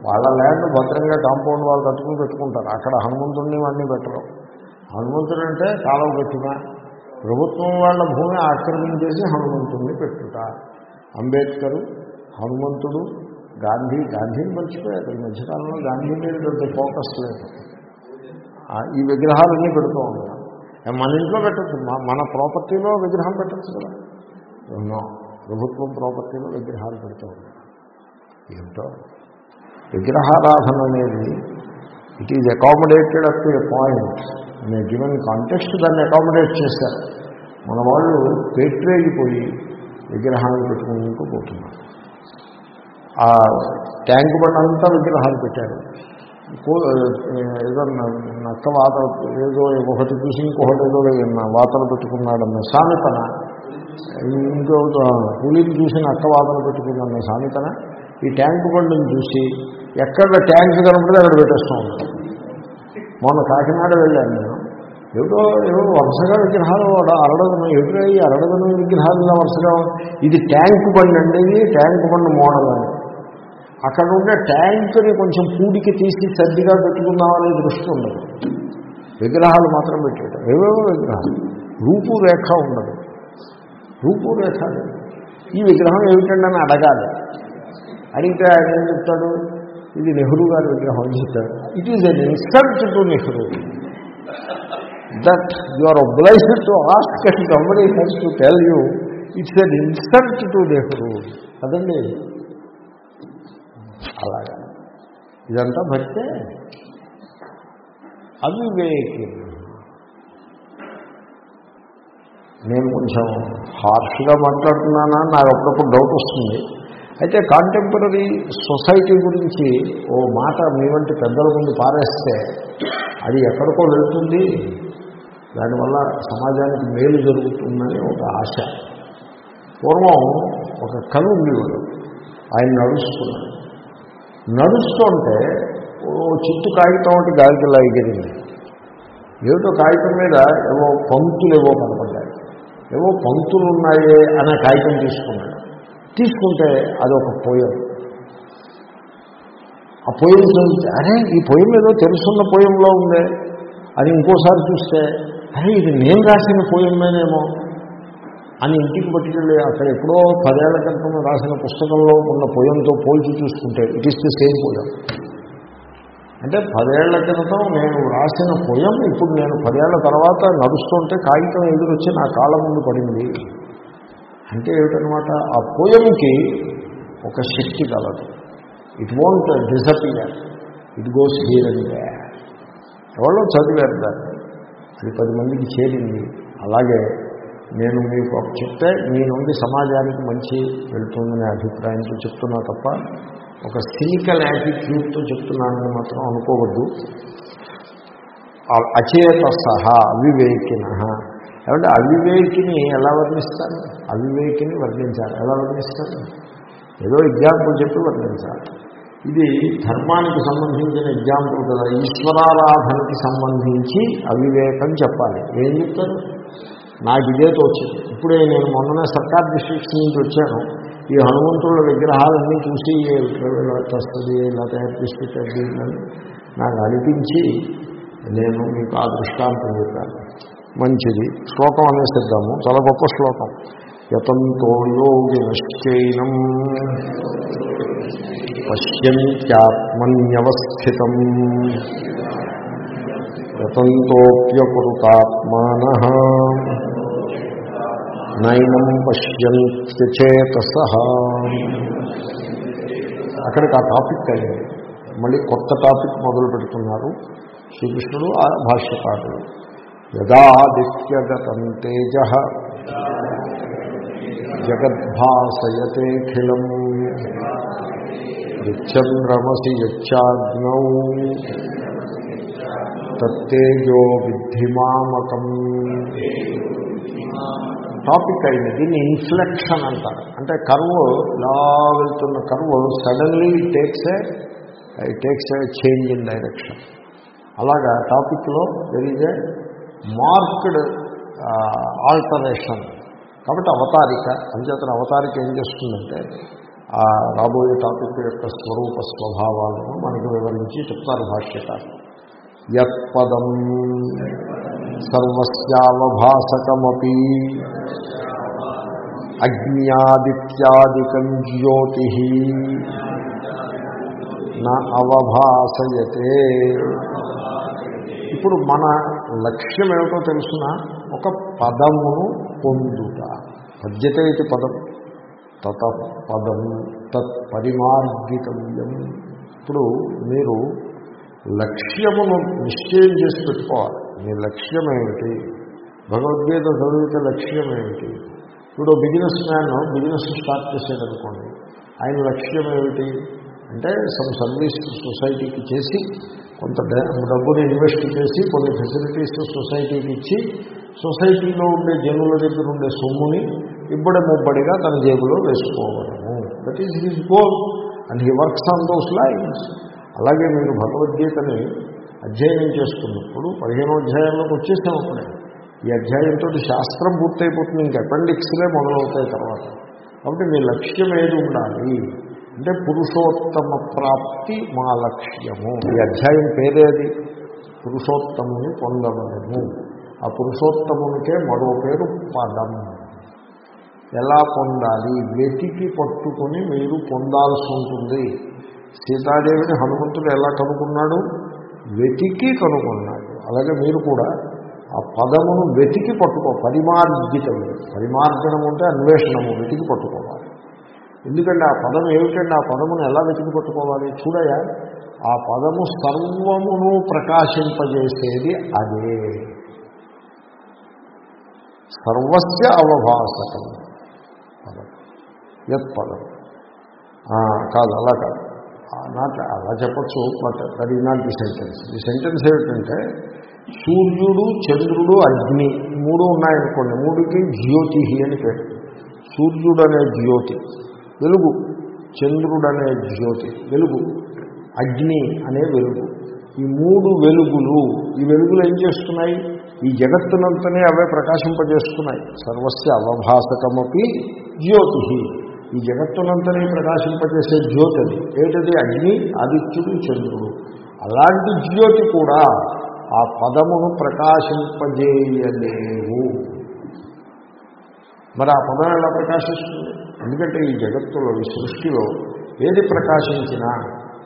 వాళ్ళ ల్యాండ్ భద్రంగా కాంపౌండ్ వాళ్ళు కట్టుకుని పెట్టుకుంటారు. అక్కడ హనుమంతుడిని అన్నీ పెట్టరు. హనుమంతుడు అంటే కాలం పెట్టిన ప్రభుత్వం వాళ్ళ భూమి ఆక్రమించేసి హనుమంతుడిని పెట్టుట. అంబేద్కరు హనుమంతుడు గాంధీ గాంధీని మర్చిపోయారు. ఈ మధ్యకాలంలో గాంధీ మీద పెద్ద ఫోకస్ లేదు. ఈ విగ్రహాలన్నీ పెడుతూ ఉంటాం మన ఇంట్లో పెట్టచ్చు. మన ప్రాపర్టీలో విగ్రహం పెట్టచ్చు కదా. ఎన్నో ప్రభుత్వం ప్రాపర్టీలో విగ్రహాలు పెడుతూ ఉంటాం ఏమిటో విగ్రహారాధన అనేది it is accommodated up to a point అనే గివెన్ కాంటెక్స్ట్ దాన్ని అకామిడేట్ చేశారు. మన వాళ్ళు పేట్రేగిపోయి విగ్రహాలు పెట్టుకుంటూ పోతున్నారు. ఆ ట్యాంక్ బండ్ అంతా విగ్రహాలు పెట్టారు. ఏదో నక్క వాత ఏదో ఒకటి చూసి ఇంకొకటి ఏదో వాతలు పెట్టుకున్నాడన్న సామెతన. ఇంకో పులిని చూసి నక్క వాతలు పెట్టుకున్నాడన్న సామెతన. ఈ ట్యాంక్ బండ్ని చూసి ఎక్కడ ట్యాంక్ కనపడితే అక్కడ పెట్టేస్తూ. ఉంటాం మొన్న కాకినాడ వెళ్ళాను నేను. ఏదో ఏదో వరుసగా విగ్రహాలు అరడదను ఎదురయ్యి ఈ అరడదను విగ్రహాలు వరుసగా ఇది ట్యాంక్ బండి అండి ఇది ట్యాంక్ బండి మోడల్ అని అక్కడ ఉండే ట్యాంక్ని కొంచెం పూడికి తీసి సర్దిగా పెట్టుకుందామనే దృష్టి ఉండదు. విగ్రహాలు మాత్రం పెట్టేయటం. ఏవేవో విగ్రహాలు. రూపురేఖ ఉండదు. రూపురేఖ ఈ విగ్రహం ఏమిటండని అడగాలి. అడిగితే ఆయన ఏం చెప్తాడు? ఇది నెహ్రూ గారి విగ్రహం అని చెప్తాడు. It is an insult to Nehru that you are obliged to ask and somebody has to tell you it's an insult to Nehru అదండి. అలాగా. ఇదంతా భక్తే. అవివేకి. నేను కొంచెం హార్ష్గా మాట్లాడుతున్నానా? నాకు అప్పుడప్పుడు డౌట్ వస్తుంది. అయితే కాంటెంపరీ సొసైటీ గురించి ఓ మాట మీ వంటి పెద్దల ముందు పారేస్తే అది ఎక్కడికో వెళ్తుంది. దానివల్ల సమాజానికి మేలు జరుగుతుందని ఒక ఆశ. పూర్వం ఒక కవి ఉండేవాడు. ఆయన నడుస్తున్నాడు నడుస్తుంటే ఓ చిట్టు కాగితం ఒకటి గాలికల్లా ఎగిరింది. ఏమిటో కాగితం మీద ఏవో పంక్తులు ఏవో కనపడ్డాయి. ఏవో పంక్తులు ఉన్నాయే అనే కాగితం తీసుకున్నాడు. తీసుకుంటే అదొక పోయం. ఆ పోయం చదివితే అరే ఈ పోయం ఏదో తెలుసున్న పోయంలో ఉందే అని ఇంకోసారి చూస్తే అరే ఇది నేను రాసిన పోయమేనేమో అని ఇంటికి పట్టుకెళ్ళి అక్కడ ఎప్పుడో పదేళ్ళ క్రితం రాసిన పుస్తకంలో ఉన్న పొయ్యంతో పోల్చి చూసుకుంటే it is the same poem అంటే పదేళ్ళ క్రితం నేను రాసిన పొయ్యం ఇప్పుడు నేను పదేళ్ళ తర్వాత నడుస్తుంటే కాగితం ఎదురొచ్చి నా కాలం ముందు పడింది. అంటే ఏమిటనమాట ఆ పోయంకి ఒక శక్తి కలదు. It won't disappear it goes here and ఎవరో చదివారు దాన్ని. అది పది మందికి చేరింది. అలాగే నేను మీకు ఒక చెప్తే మీ నుండి సమాజానికి మంచి వెళుతుందనే అభిప్రాయంతో చెప్తున్నా తప్ప ఒక సినికల్ యాటిట్యూడ్తో చెప్తున్నానని మాత్రం అనుకోవద్దు. అచేత సహా అవివేకిన. ఏమంటే అవివేకిని ఎలా వర్ణిస్తారు? అవివేకిని వర్ణించాలి. ఎలా వర్ణిస్తారు? ఏదో ఎగ్జాంపుల్ చెప్పి వర్ణించాలి. ఇది ధర్మానికి సంబంధించిన ఎగ్జాంపుల్ కదా. ఈశ్వరారాధనకి సంబంధించి అవివేకం చెప్పాలి. ఏం చెప్తారు? నాకు ఇదే వచ్చింది ఇప్పుడే నేను మొన్ననే సర్కార్ డిస్ట్రిక్ట్స్ నుంచి వచ్చాను. ఈ హనుమంతుల విగ్రహాలన్నీ చూసి వస్తుంది ఇలా తయారు చేసి అని నాకు అనిపించి నేను మీకు ఆ దృష్టాంతం చెప్పాను. మంచిది. శ్లోకం అనేసిద్దాము చాలా గొప్ప శ్లోకం. యతంతో యోగినశ్చైనం పశ్యంత్యాత్మన్యవస్థితం. యతంతోప్యకృతాత్మాన నైనం పశ్యంత్యచేతస అక్కడికి ఆ టాపిక్ అయింది. మళ్ళీ కొత్త టాపిక్ మొదలు పెడుతున్నారు శ్రీకృష్ణుడు ఆ భాష్యకారుడు యదాదిత్యగతం తేజ జగద్భాసయతేఖిలం యచ్చంద్రమసి యచ్చాగ్నౌ. తత్తేజో విద్ధిమామకం. టాపిక్ అయింది దీన్ని ఇన్ఫ్లెక్షన్ అంటారు. అంటే కర్వ్ ఇలా వెళ్తున్న curve suddenly takes a it takes a change in direction అలాగా టాపిక్లో there is a marked alteration కాబట్టి అవతారిక అంచేతన అవతారిక ఏం చేస్తుందంటే రాబోయే టాపిక్ యొక్క స్వరూప స్వభావాలను మనకు వివరించి చెప్తారు భాష్యకారు యత్పదం. సర్వస్యావభాసకమీ అజ్ఞాదిత్యాదికం జ్యోతి. నా అవభాసయతే. ఇప్పుడు మన లక్ష్యం ఏమిటో తెలుసిన? ఒక పదమును పొందుట. పద్యతే ఇది పదం. తత పదం తత్పరిమార్గితవ్యం ఇప్పుడు మీరు లక్ష్యమును నిశ్చయం చేసి పెట్టుకోవాలి మీ లక్ష్యం ఏమిటి భగవద్గీత చదివితే లక్ష్యం ఏమిటి ఇప్పుడు బిజినెస్ మ్యాన్ బిజినెస్ స్టార్ట్ చేసేదనుకోండి ఆయన లక్ష్యం ఏమిటి అంటే సమ్ సర్వీస్ సొసైటీకి చేసి కొంత డబ్బుని ఇన్వెస్ట్ చేసి కొన్ని ఫెసిలిటీస్ సొసైటీకి ఇచ్చి సొసైటీలో ఉండే జనుల దగ్గర ఉండే సొమ్ముని ఇబ్బడి ముబ్బడిగా తన జేబులో వేసుకోవడము. That is his goal and he works on those lines అలాగే మీరు భగవద్గీతని అధ్యయనం చేసుకున్నప్పుడు పదిహేనో అధ్యాయంలోకి వచ్చేసాం అప్పుడే. ఈ అధ్యాయంతో శాస్త్రం పూర్తయిపోతుంది ఇంక అపెండిక్స్లే మొదలవుతాయి తర్వాత. కాబట్టి మీ లక్ష్యం ఏది ఉండాలి? అంటే పురుషోత్తమ ప్రాప్తి మా లక్ష్యము. ఈ అధ్యాయం పేరేది పురుషోత్తముని పొందవలము ఆ పురుషోత్తమునికే మరో పేరు పదం. ఎలా పొందాలి? వెతికి పట్టుకొని మీరు పొందాల్సి ఉంటుంది. సీతాదేవిని హనుమంతుడు ఎలా కనుక్కున్నాడు? వెతికి కనుక్కున్నాడు. అలాగే మీరు కూడా ఆ పదమును వెతికి పట్టుకో పరిమార్జితం. పరిమార్జనం అంటే అన్వేషణము వెతికి పట్టుకోవాలి. ఎందుకంటే ఆ పదం ఏమిటంటే ఆ పదమును ఎలా వెతికి పట్టుకోవాలి? చూడయా? ఆ పదము సర్వమును ప్రకాశింపజేసేది అదే. సర్వస్య అవభాసకం. పదం. యత్ పదం. కాదు అలా కాదు. నాట్ అలా చెప్పచ్చు but that is not the sentence the sentence ఏమిటంటే సూర్యుడు చంద్రుడు అగ్ని మూడు ఉన్నాయనుకోండి. మూడుకి జ్యోతి అని పేరు. సూర్యుడు అనే జ్యోతి వెలుగు. చంద్రుడు అనే జ్యోతి వెలుగు. అగ్ని అనే వెలుగు. ఈ మూడు వెలుగులు ఈ వెలుగులు ఏం చేస్తున్నాయి? ఈ జగత్తునంతనే అవే ప్రకాశింపజేస్తున్నాయి. సర్వస్య అవభాసకమపి జ్యోతి ఈ జగత్తునంతనే ప్రకాశింపజేసే జ్యోతి అది. ఏమిటది? అగ్ని ఆదిత్యుడు చంద్రుడు. అలాంటి జ్యోతి కూడా ఆ పదమును ప్రకాశింపజేయలేవు. మరి ఆ పదం ఎలా ప్రకాశిస్తుంది? ఎందుకంటే ఈ జగత్తులో ఈ సృష్టిలో ఏది ప్రకాశించినా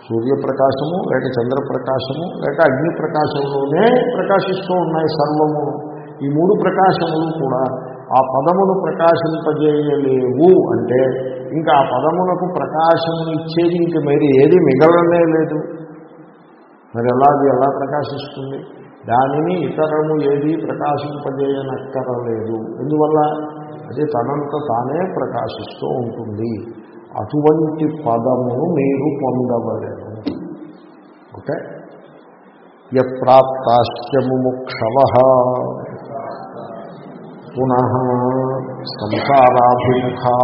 సూర్యప్రకాశము లేక చంద్రప్రకాశము లేక అగ్ని ప్రకాశంలోనే ప్రకాశిస్తూ ఉన్నాయి సర్వము ఈ మూడు ప్రకాశములు కూడా ఆ పదమును ప్రకాశింపజేయలేవు అంటే ఇంకా ఆ పదమునకు ప్రకాశమును ఇచ్చేది ఇంక మరి ఏది మిగలనే లేదు. మరి ఎలా అది ఎలా ప్రకాశిస్తుంది? దానిని ఇతరము ఏది ప్రకాశింపజేయనక్కరలేదు. ఎందువల్ల? అది తనంత తానే ప్రకాశిస్తూ ఉంటుంది. అటువంటి పదమును మీరు పొందవలేరు ఓకే? యప్రాప్తాశ్చముముక్షవ పునః సంసారాభిముఖా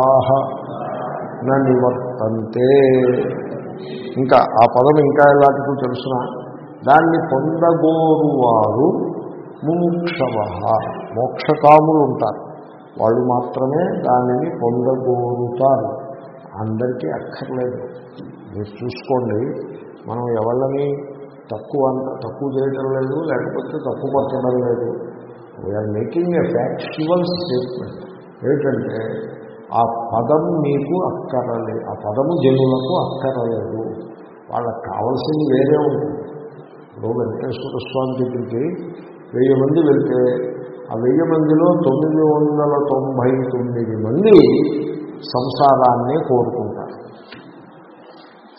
నివర్తంతే ఇంకా ఆ పదం ఇంకా ఎలాంటిదో తెలుసిన? దాన్ని పొందగోరువారు ముముక్షవ మోక్షకాములు ఉంటారు. వాళ్ళు మాత్రమే దానిని పొందగోరుతారు అందరికీ అక్కర్లేదు. మీరు చూసుకోండి మనం ఎవరిని తక్కువ అంత తక్కువ చేయటం లేదు లేకపోతే తప్పు పట్టడం లేదు. We are making a factual statement ఏమిటంటే ఆ పదం మీకు అక్కరలేదు ఆ పదము జనులకు అక్కరలేదు. వాళ్ళకి కావాల్సింది వేరే ఉంటుంది. ఇప్పుడు వెంకటేశ్వర స్వామి దగ్గరికి వెయ్యి మంది వెళ్తే ఆ వెయ్యి మందిలో తొమ్మిది వందల తొంభై తొమ్మిది మంది సంసారాన్ని కోరుకుంటారు.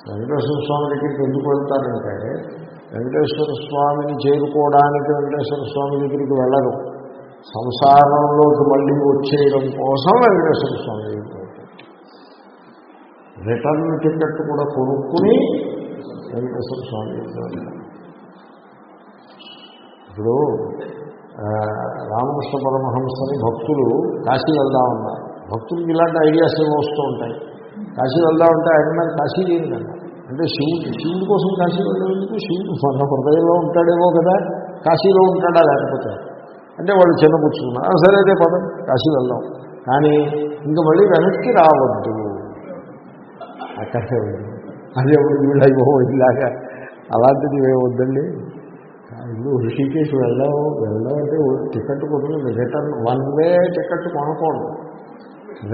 వెంకటేశ్వర స్వామి దగ్గరికి ఎందుకు వెళ్తారంటే వెంకటేశ్వర స్వామిని చేరుకోవడానికి వెంకటేశ్వర స్వామి దగ్గరికి వెళ్ళరు. సంసారంలోకి మళ్ళీ వచ్చేయడం కోసం వెంకటేశ్వర స్వామి దగ్గరికి రిటర్న్ టికెట్ కూడా కొనుక్కుని వెంకటేశ్వర స్వామి దగ్గరికి ఇప్పుడు రామకృష్ణ పరమహంసని భక్తులు కాశీ వెళ్దామన్నారు. భక్తులకి ఇలాంటి ఐడియాస్ ఏమో వస్తూ ఉంటాయి. కాశీ వెళ్దామంటే ఆయన కాశీ లేదు కదా అంటే శివుడు శివుడి కోసం కాశీ వెళ్ళేందుకు శివుడు మన హృదయంలో ఉంటాడేమో కదా కాశీలో ఉంటాడా లేకపోతే? అంటే వాళ్ళు చిన్నపుచ్చుకున్నారు సరే అదే పదం కాశీ వెళ్దాం. కానీ ఇంకా మళ్ళీ వెనక్కి రావద్దు. అక్కడే అదే వీళ్ళు అయ్యో ఇలాగా అలాంటిది వద్దండి? ఇల్లు ఋషికేశ్ వెళ్దాం వెళ్దాం అంటే టికెట్ కొనుక్కుని రిటర్న్ వన్ వే టికెట్ కొనకూడదు.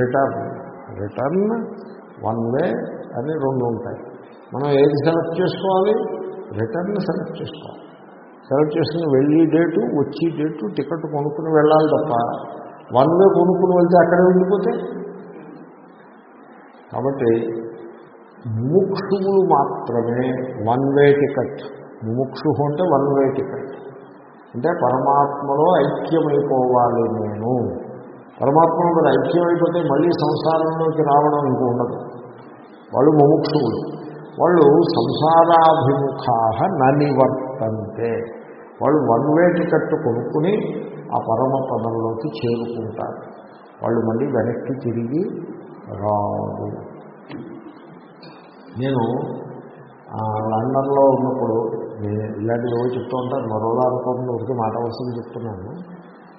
రిటర్న్ రిటర్న్ వన్ వే అని రెండు ఉంటాయి. మనం ఏది సెలెక్ట్ చేసుకోవాలి? రిటర్న్ సెలెక్ట్ చేసుకోవాలి. సెలెక్ట్ చేసుకుని వెళ్ళి డేటు వచ్చి డేటు టికెట్ కొనుక్కుని వెళ్ళాలి తప్ప వన్ వే కొనుక్కుని వెళ్తే అక్కడే ఉండిపోతే? కాబట్టి ముముక్షువులు మాత్రమే వన్ వే టికెట్. ముముక్షు అంటే వన్ వే టికెట్. అంటే పరమాత్మలో ఐక్యమైపోవాలి నేను. పరమాత్మలో మీరు ఐక్యమైపోతే మళ్ళీ సంసారంలోకి రావడం ఇంకో ఉండదు. వాళ్ళు ముముక్షువులు. వాళ్ళు సంసారాభిముఖా ననివర్తంతే. వాళ్ళు వన్ వే టికెట్ కొనుక్కుని ఆ పరమ పదంలోకి చేరుకుంటారు. వాళ్ళు మళ్ళీ వెనక్కి తిరిగి రాదు నేను లండన్లో ఉన్నప్పుడు నేను ఇలాంటివి ఏవో చెప్తూ ఉంటాను. మరోలా అనుకోకుండా ఒకటి మాట అవసరం చెప్తున్నాను.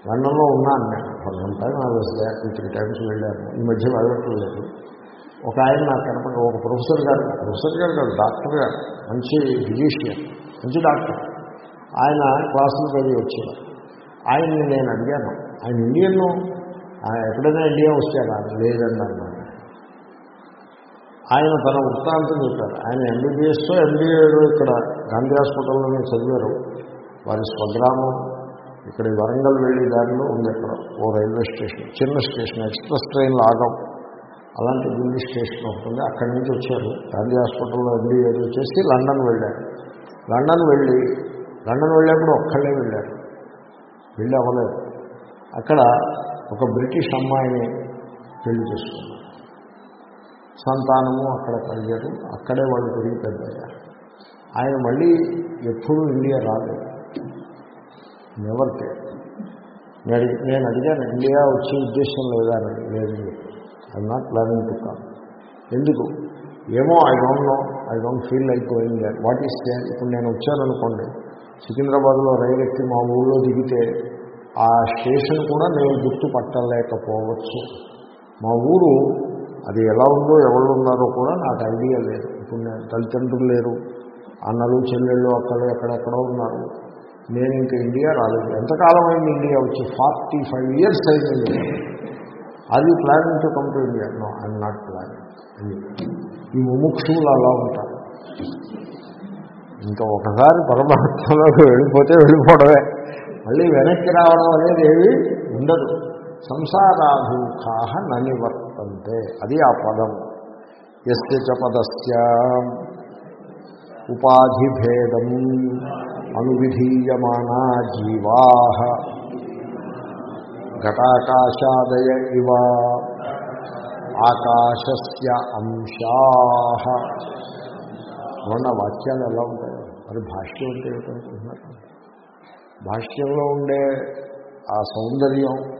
లండన్లో ఉన్నాను నేను. ఫర్ సమ్ టైం ఆ వాజ్ త్రీ టైమ్స్ వెళ్ళాను. ఈ మధ్య వెళ్ళట్లేదు. ఒక ఆయన నాకు కనపడి ఒక ప్రొఫెసర్ గారు ప్రొఫెసర్ గారు కాదు డాక్టర్ గారు మంచి ఫిజిషియన్ మంచి డాక్టర్. ఆయన క్లాసులకు అది వచ్చారు. ఆయన్ని నేను అడిగాను. ఆయన ఇండియన్ను ఎప్పుడైనా ఇండియా వచ్చారా లేదండి అన్నాను ఆయన తన వృత్తాంతం చెప్పారు. ఆయన ఎంబీబీఎస్తో ఎంబీఏడు ఇక్కడ గాంధీ హాస్పిటల్లోనే చదివారు. వారి స్వగ్రామం ఇక్కడ వరంగల్ వెళ్ళే దారిలో ఉంది ఇక్కడ ఓ రైల్వే స్టేషన్ చిన్న స్టేషన్ ఎక్స్ప్రెస్ ట్రైన్లు ఆగం అలాంటి ఢిల్లీ స్టేషన్ ఉంటుంది అక్కడి నుంచి వచ్చారు. గాంధీ హాస్పిటల్లో ఎంబీఏ చేసి లండన్ వెళ్ళారు. లండన్ వెళ్ళి లండన్ వెళ్ళేప్పుడు ఒక్కళ్ళే వెళ్ళారు. వెళ్ళి అవ్వలేదు. అక్కడ ఒక బ్రిటిష్ అమ్మాయిని పెళ్ళి చేసుకున్నారు. సంతానము అక్కడ కలిగారు. అక్కడే వాళ్ళు పెరిగి పెద్దయ్యారు. ఆయన మళ్ళీ ఎప్పుడూ ఇండియా రాలేదు. ఎవరికి నేను అడిగాను ఇండియా వచ్చే ఉద్దేశం లేదా? అని. లేదు. I'm not planning to come ఎందుకు? ఏమో I don't know I don't feel like going that what is there ఇప్పుడు నేను వచ్చాననుకోండి సికింద్రాబాద్లో రైలు ఎక్కి మా ఊళ్ళో దిగితే ఆ స్టేషన్ కూడా నేను గుర్తుపట్టలేకపోవచ్చు మా ఊరు అది ఎలా ఉందో ఎవరు ఉన్నారో కూడా నాకు ఐడియా లేదు. ఇప్పుడు నేను తల్లిదండ్రులు లేరు. అన్నలు చెల్లెళ్ళు అక్కడ ఎక్కడెక్కడో ఉన్నారు. నేను ఇంకా ఇండియా రాలేదు. ఎంతకాలం అయింది ఇండియా వచ్చి? ఫార్టీ ఫైవ్ ఇయర్స్ అయింది. అది planning to come to India. No I'm not planning ఈ ముముక్షువులు అలా ఉంటారు. ఇంకా ఒకసారి పరమాత్మలోకి వెళ్ళిపోతే వెళ్ళిపోవడమే. మళ్ళీ వెనక్కి రావడం అనేది ఏమి ఉండదు. సంసారాభిముఖా ననివర్తంతే. అది ఆ పదం. ఎస్య చ పదస్య. ఉపాధిభేదం. అనువిధీయమానా జీవా. ఘటాకాశాదయ ఇవ. ఆకాశస్య అంశా. మొన్న వాక్యాలు ఎలా ఉంటాయి? మరి భాష్యం అంటే ఏమిటనుకుంటున్నారు భాష్యంలో ఉండే ఆ సౌందర్యం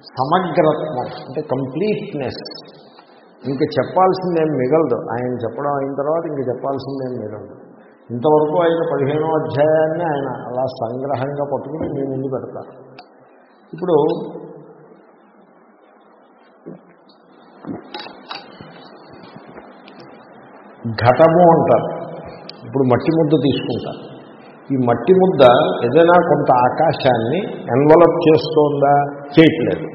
సమగ్రత్వం అంటే కంప్లీట్నెస్ ఇంక చెప్పాల్సిందేం మిగలదు. ఆయన చెప్పడం అయిన తర్వాత ఇంక చెప్పాల్సిందేం మిగలదు. ఇంతవరకు ఆయన పదిహేనో అధ్యాయాన్ని ఆయన అలా సంగ్రహంగా పట్టుకుని మీ ముందు పెడతారు. ఇప్పుడు ఘటము అంటారు. ఇప్పుడు మట్టి ముద్ద తీసుకుంటారు ఈ మట్టి ముద్ద ఏదైనా కొంత ఆకాశాన్ని ఎన్వలప్ చేస్తోందా? చేయట్లేదు.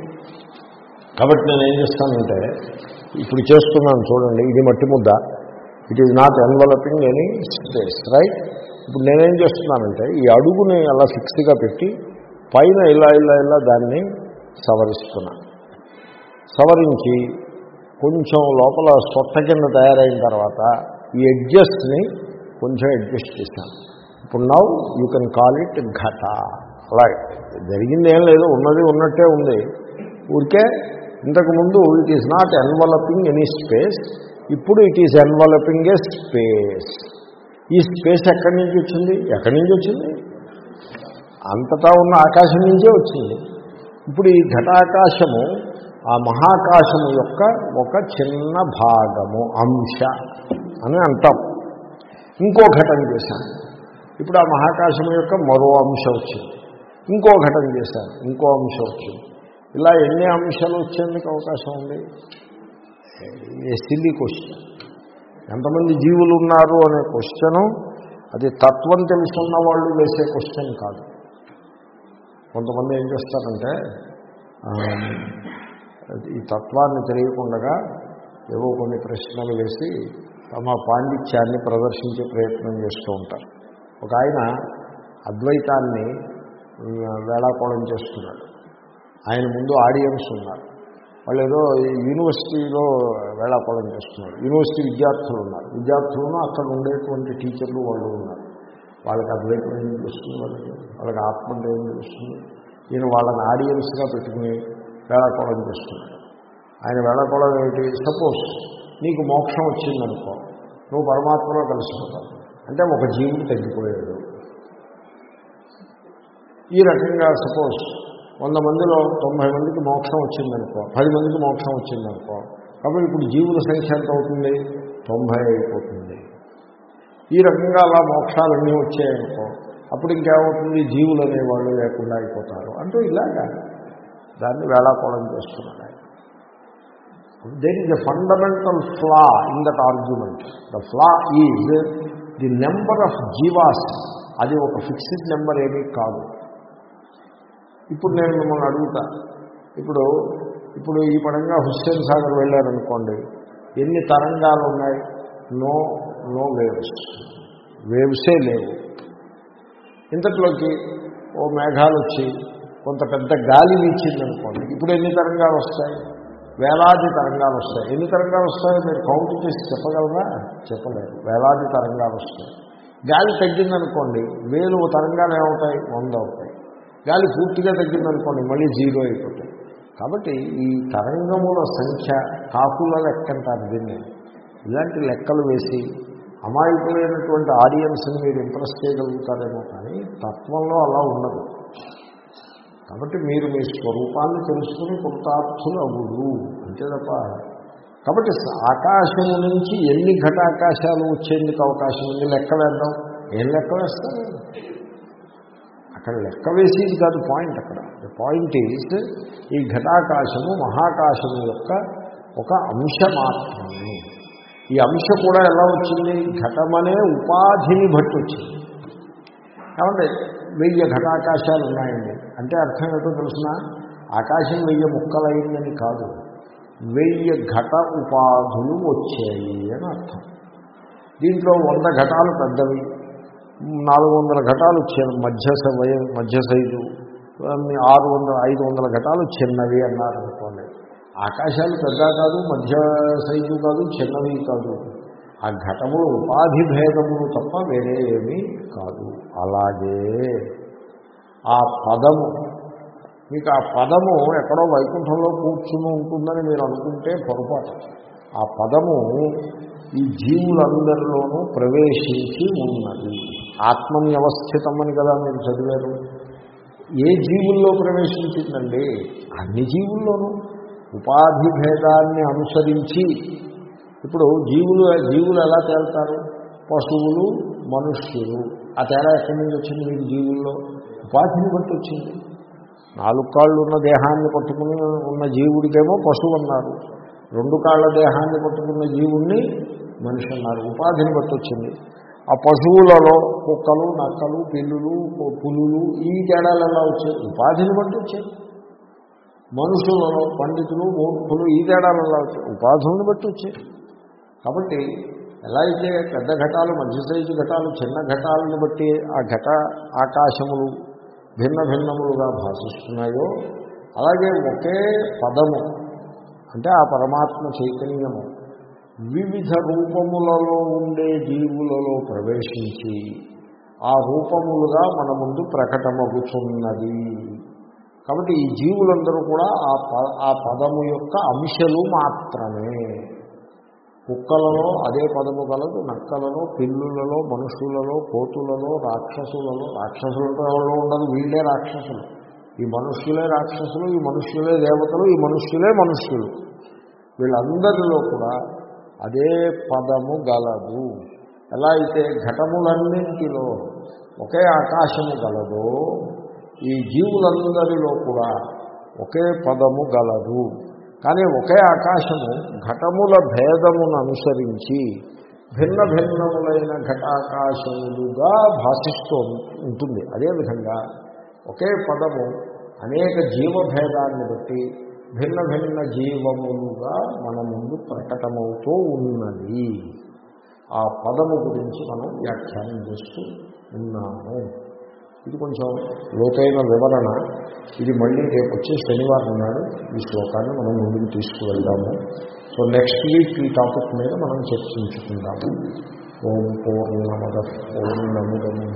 కాబట్టి నేను ఏం చేస్తానంటే ఇప్పుడు చేస్తున్నాను చూడండి ఇది మట్టి ముద్ద. It is not enveloping any space right ఇప్పుడు నేనేం చేస్తున్నానంటే ఈ అడుగుని అలా ఫిక్స్గా పెట్టి పైన ఇలా ఇలా ఇలా దాన్ని సవరిస్తున్నాను సవరించి కొంచెం లోపల సొట్ట కింద తయారైన తర్వాత ఈ ఎడ్జస్ట్ని కొంచెం అడ్జస్ట్ చేశాను ఇప్పుడు now you can call it ఘట. అలాగే జరిగింది ఏం లేదు ఉన్నది ఉన్నట్టే ఉంది. ఊరికే ఇంతకుముందు it is not enveloping any space ఇప్పుడు it is enveloping a space. ఈ స్పేస్ ఎక్కడి నుంచి వచ్చింది? ఎక్కడి నుంచి వచ్చింది? అంతటా ఉన్న ఆకాశం నుంచే వచ్చింది. ఇప్పుడు ఈ ఘటాకాశము ఆ మహాకాశము యొక్క ఒక చిన్న భాగము అంశ అని అంటాం. ఇంకో ఘటన చేశాను ఇప్పుడు ఆ మహాకాశం యొక్క మరో అంశ వచ్చింది. ఇంకో ఘటన చేశాను ఇంకో అంశం వచ్చింది. ఇలా ఎన్ని అంశాలు వచ్చేందుకు అవకాశం ఉంది? సిల్లీ క్వశ్చన్ ఎంతమంది జీవులు ఉన్నారు అనే క్వశ్చను అది తత్వం తెలుసున్న వాళ్ళు వేసే క్వశ్చన్ కాదు. కొంతమంది ఏం చేస్తారంటే ఈ తత్వాన్ని తెలియకుండా ఏవో కొన్ని ప్రశ్నలు వేసి తమ పాండిత్యాన్ని ప్రదర్శించే ప్రయత్నం చేస్తూ ఉంటారు. ఒక ఆయన అద్వైతాన్ని వేళాకోళం చేస్తున్నాడు. ఆయన ముందు ఆడియన్స్ ఉన్నారు. వాళ్ళు ఏదో యూనివర్సిటీలో వేళాకోళం చేస్తున్నారు. యూనివర్సిటీ విద్యార్థులు ఉన్నారు. విద్యార్థులను అక్కడ ఉండేటువంటి టీచర్లు వాళ్ళు ఉన్నారు. వాళ్ళకి అద్వైతం ఏం తెలుస్తుంది వాళ్ళకి? వాళ్ళకి ఆత్మ ఏం తెలుస్తుంది? ఈయన వాళ్ళని ఆడియన్స్గా పెట్టుకుని వేళాకోళం చేస్తున్నాడు. ఆయన వేళాకోళం ఏమిటి? సపోజ్ నీకు మోక్షం వచ్చిందనుకో నువ్వు పరమాత్మలో కలిసిపోతావు. అంటే ఒక జీవుడు తగ్గిపోయాడు. ఈ రకంగా సపోజ్ వంద మందిలో తొంభై మందికి మోక్షం వచ్చిందనుకో పది మందికి మోక్షం వచ్చిందనుకో కాబట్టి ఇప్పుడు జీవుల సంఖ్య ఎంత అవుతుంది? తొంభై అయిపోతుంది. ఈ రకంగా అలా మోక్షాలన్నీ వచ్చాయనుకో అప్పుడు ఇంకేమవుతుంది? జీవులు అనేవాళ్ళు లేకుండా అయిపోతారు. అంటూ ఇలాగా దాన్ని వేళాకోళం చేస్తున్నాడు ఆయన. There is a fundamental flaw in that argument the flaw is the number of jivas అది ఒక ఫిక్స్డ్ నెంబర్ ఏమీ కాదు. ఇప్పుడు నేను మిమ్మల్ని అడుగుతా. ఇప్పుడు ఇప్పుడు ఈ పడంగా హుస్సేన్ సాగర్ వెళ్ళారనుకోండి ఎన్ని తరంగాలు ఉన్నాయి? నో నో వేవ్స్ వేవ్సే లేవు. ఇంతట్లోకి ఓ మేఘాలు వచ్చి కొంత పెద్ద గాలి వీచిందనుకోండి. ఇప్పుడు ఎన్ని తరంగాలు వస్తాయి? వేలాది తరంగాలు వస్తాయి. ఎన్ని తరంగాలు వస్తాయో మీరు కౌంట్ చేసి చెప్పగలరా? చెప్పలేరు వేలాది తరంగాలు వస్తాయి. గాలి తగ్గిందనుకోండి వేలు తరంగాలు ఏమవుతాయి? వంద అవుతాయి. గాలి పూర్తిగా తగ్గిందనుకోండి మళ్ళీ జీరో అయిపోతాయి. కాబట్టి ఈ తరంగముల సంఖ్య కాకుల లెక్క అంటారు దీన్ని. ఇలాంటి లెక్కలు వేసి అమాయకులైనటువంటి ఆడియన్స్ని మీరు ఇంప్రెస్ చేయగలుగుతారేమో కానీ తత్వంలో అలా ఉండదు. కాబట్టి మీరు మీ స్వరూపాన్ని తెలుసుకుని కృతార్థులు అవ్వదు అంతే తప్ప కాబట్టి ఆకాశము నుంచి ఎన్ని ఘటాకాశాలు వచ్చేందుకు అవకాశం ఉంది? లెక్క వేద్దాం. ఏం లెక్క వేస్తారు? అక్కడ లెక్క వేసేది కాదు పాయింట్ అక్కడ. ద పాయింట్ ఈజ్ ఈ ఘటాకాశము మహాకాశము యొక్క ఒక అంశ మాత్రమే ఈ అంశ కూడా ఎలా వచ్చింది? ఘటమనే ఉపాధిని బట్టి వచ్చింది. కాబట్టి వెయ్యి ఘటాకాశాలు ఉన్నాయండి అంటే అర్థం ఏంటో తెలిసిన? ఆకాశం వెయ్యి ముక్కలైందని కాదు. వెయ్యి ఘట ఉపాధులు వచ్చాయి అని అర్థం. దీంట్లో వంద ఘటాలు పెద్దవి. నాలుగు వందల ఘటాలు చిన్న మధ్య వయ మధ్య సైజు ఆరు వందల ఐదు వందల ఘటాలు చిన్నవి అన్నారు అనుకోండి ఆకాశాలు పెద్ద కాదు మధ్య సైజు కాదు చిన్నవి కాదు. ఆ ఘటములు ఉపాధి భేదములు తప్ప వేరే ఏమీ కాదు. అలాగే ఆ పదము మీకు ఆ పదము ఎక్కడో వైకుంఠంలో కూర్చుని ఉంటుందని మీరు అనుకుంటే పొరపాటు. ఆ పదము ఈ జీవులందరిలోనూ ప్రవేశించి ఉన్నది. ఆత్మని అవస్థితమని కదా మీరు చదివారు. ఏ జీవుల్లో ప్రవేశించిందండి? అన్ని జీవుల్లోనూ. ఉపాధి భేదాన్ని అనుసరించి ఇప్పుడు జీవులు జీవులు ఎలా తేలుతారు? పశువులు మనుష్యులు. ఆ తేడా ఎక్కడి నుంచి వచ్చింది మీకు జీవుల్లో? ఉపాధిని బట్టి వచ్చింది. నాలుగు కాళ్ళు ఉన్న దేహాన్ని పట్టుకుని ఉన్న జీవుడికేమో పశువు అన్నారు. రెండు కాళ్ళ దేహాన్ని పట్టుకున్న జీవుణ్ణి మనిషి అన్నారు. ఉపాధిని బట్టి వచ్చింది. ఆ పశువులలో కుక్కలు నక్కలు పిల్లులు పులులు ఈ తేడాలు ఎలా వచ్చాయి? ఉపాధిని బట్టి వచ్చాయి. మనుషులలో పండితులు మూర్ఖులు ఈ తేడాలు ఎలా వచ్చాయి? ఉపాధులను బట్టి వచ్చాయి. కాబట్టి ఎలా అయితే పెద్ద ఘటాలు మధ్య సైజు ఘటాలు చిన్న ఘటాలను బట్టి ఆ ఘట ఆకాశములు భిన్న భిన్నములుగా భాషిస్తున్నాయో అలాగే ఒకే పదము అంటే ఆ పరమాత్మ చైతన్యము వివిధ రూపములలో ఉండే జీవులలో ప్రవేశించి ఆ రూపములుగా మన ముందు ప్రకటమగుచున్నది. కాబట్టి ఈ జీవులందరూ కూడా ఆ ప ఆ పదము యొక్క అంశలు మాత్రమే. కుక్కలలో అదే పదము కలదు. నక్కలలో పిల్లులలో మనుషులలో కోతులలో రాక్షసులలో. రాక్షసులతో ఎవరో ఉండదు? వీళ్ళే రాక్షసులు. ఈ మనుష్యులే రాక్షసులు ఈ మనుష్యులే దేవతలు ఈ మనుష్యులే మనుష్యులు. వీళ్ళందరిలో కూడా అదే పదము గలదు. ఎలా అయితే ఘటములన్నింటిలో ఒకే ఆకాశము గలదో ఈ జీవులందరిలో కూడా ఒకే పదము గలదు. కానీ ఒకే ఆకాశము ఘటముల భేదమును అనుసరించి భిన్న భిన్నములైన ఘటాకాశములుగా భాషిస్తూ ఉంటుంది. అదేవిధంగా ఒకే పదము అనేక జీవభేదాన్ని బట్టి భిన్న భిన్న జీవములుగా మన ముందు ప్రకటమవుతూ ఉన్నది. ఆ పదము గురించి మనం వ్యాఖ్యానం చేస్తూ ఉన్నాము. ఇది కొంచెం లోతైన వివరణ. ఇది మళ్ళీ రేపు వచ్చే శనివారం నాడు ఈ శ్లోకాన్ని మనం ముందుకు తీసుకువెళ్దాము. సో నెక్స్ట్ వీక్ ఈ టాపిక్ మీద మనం చర్చించుకుందాము. ఓం పూర్ణమద పూర్ణముదము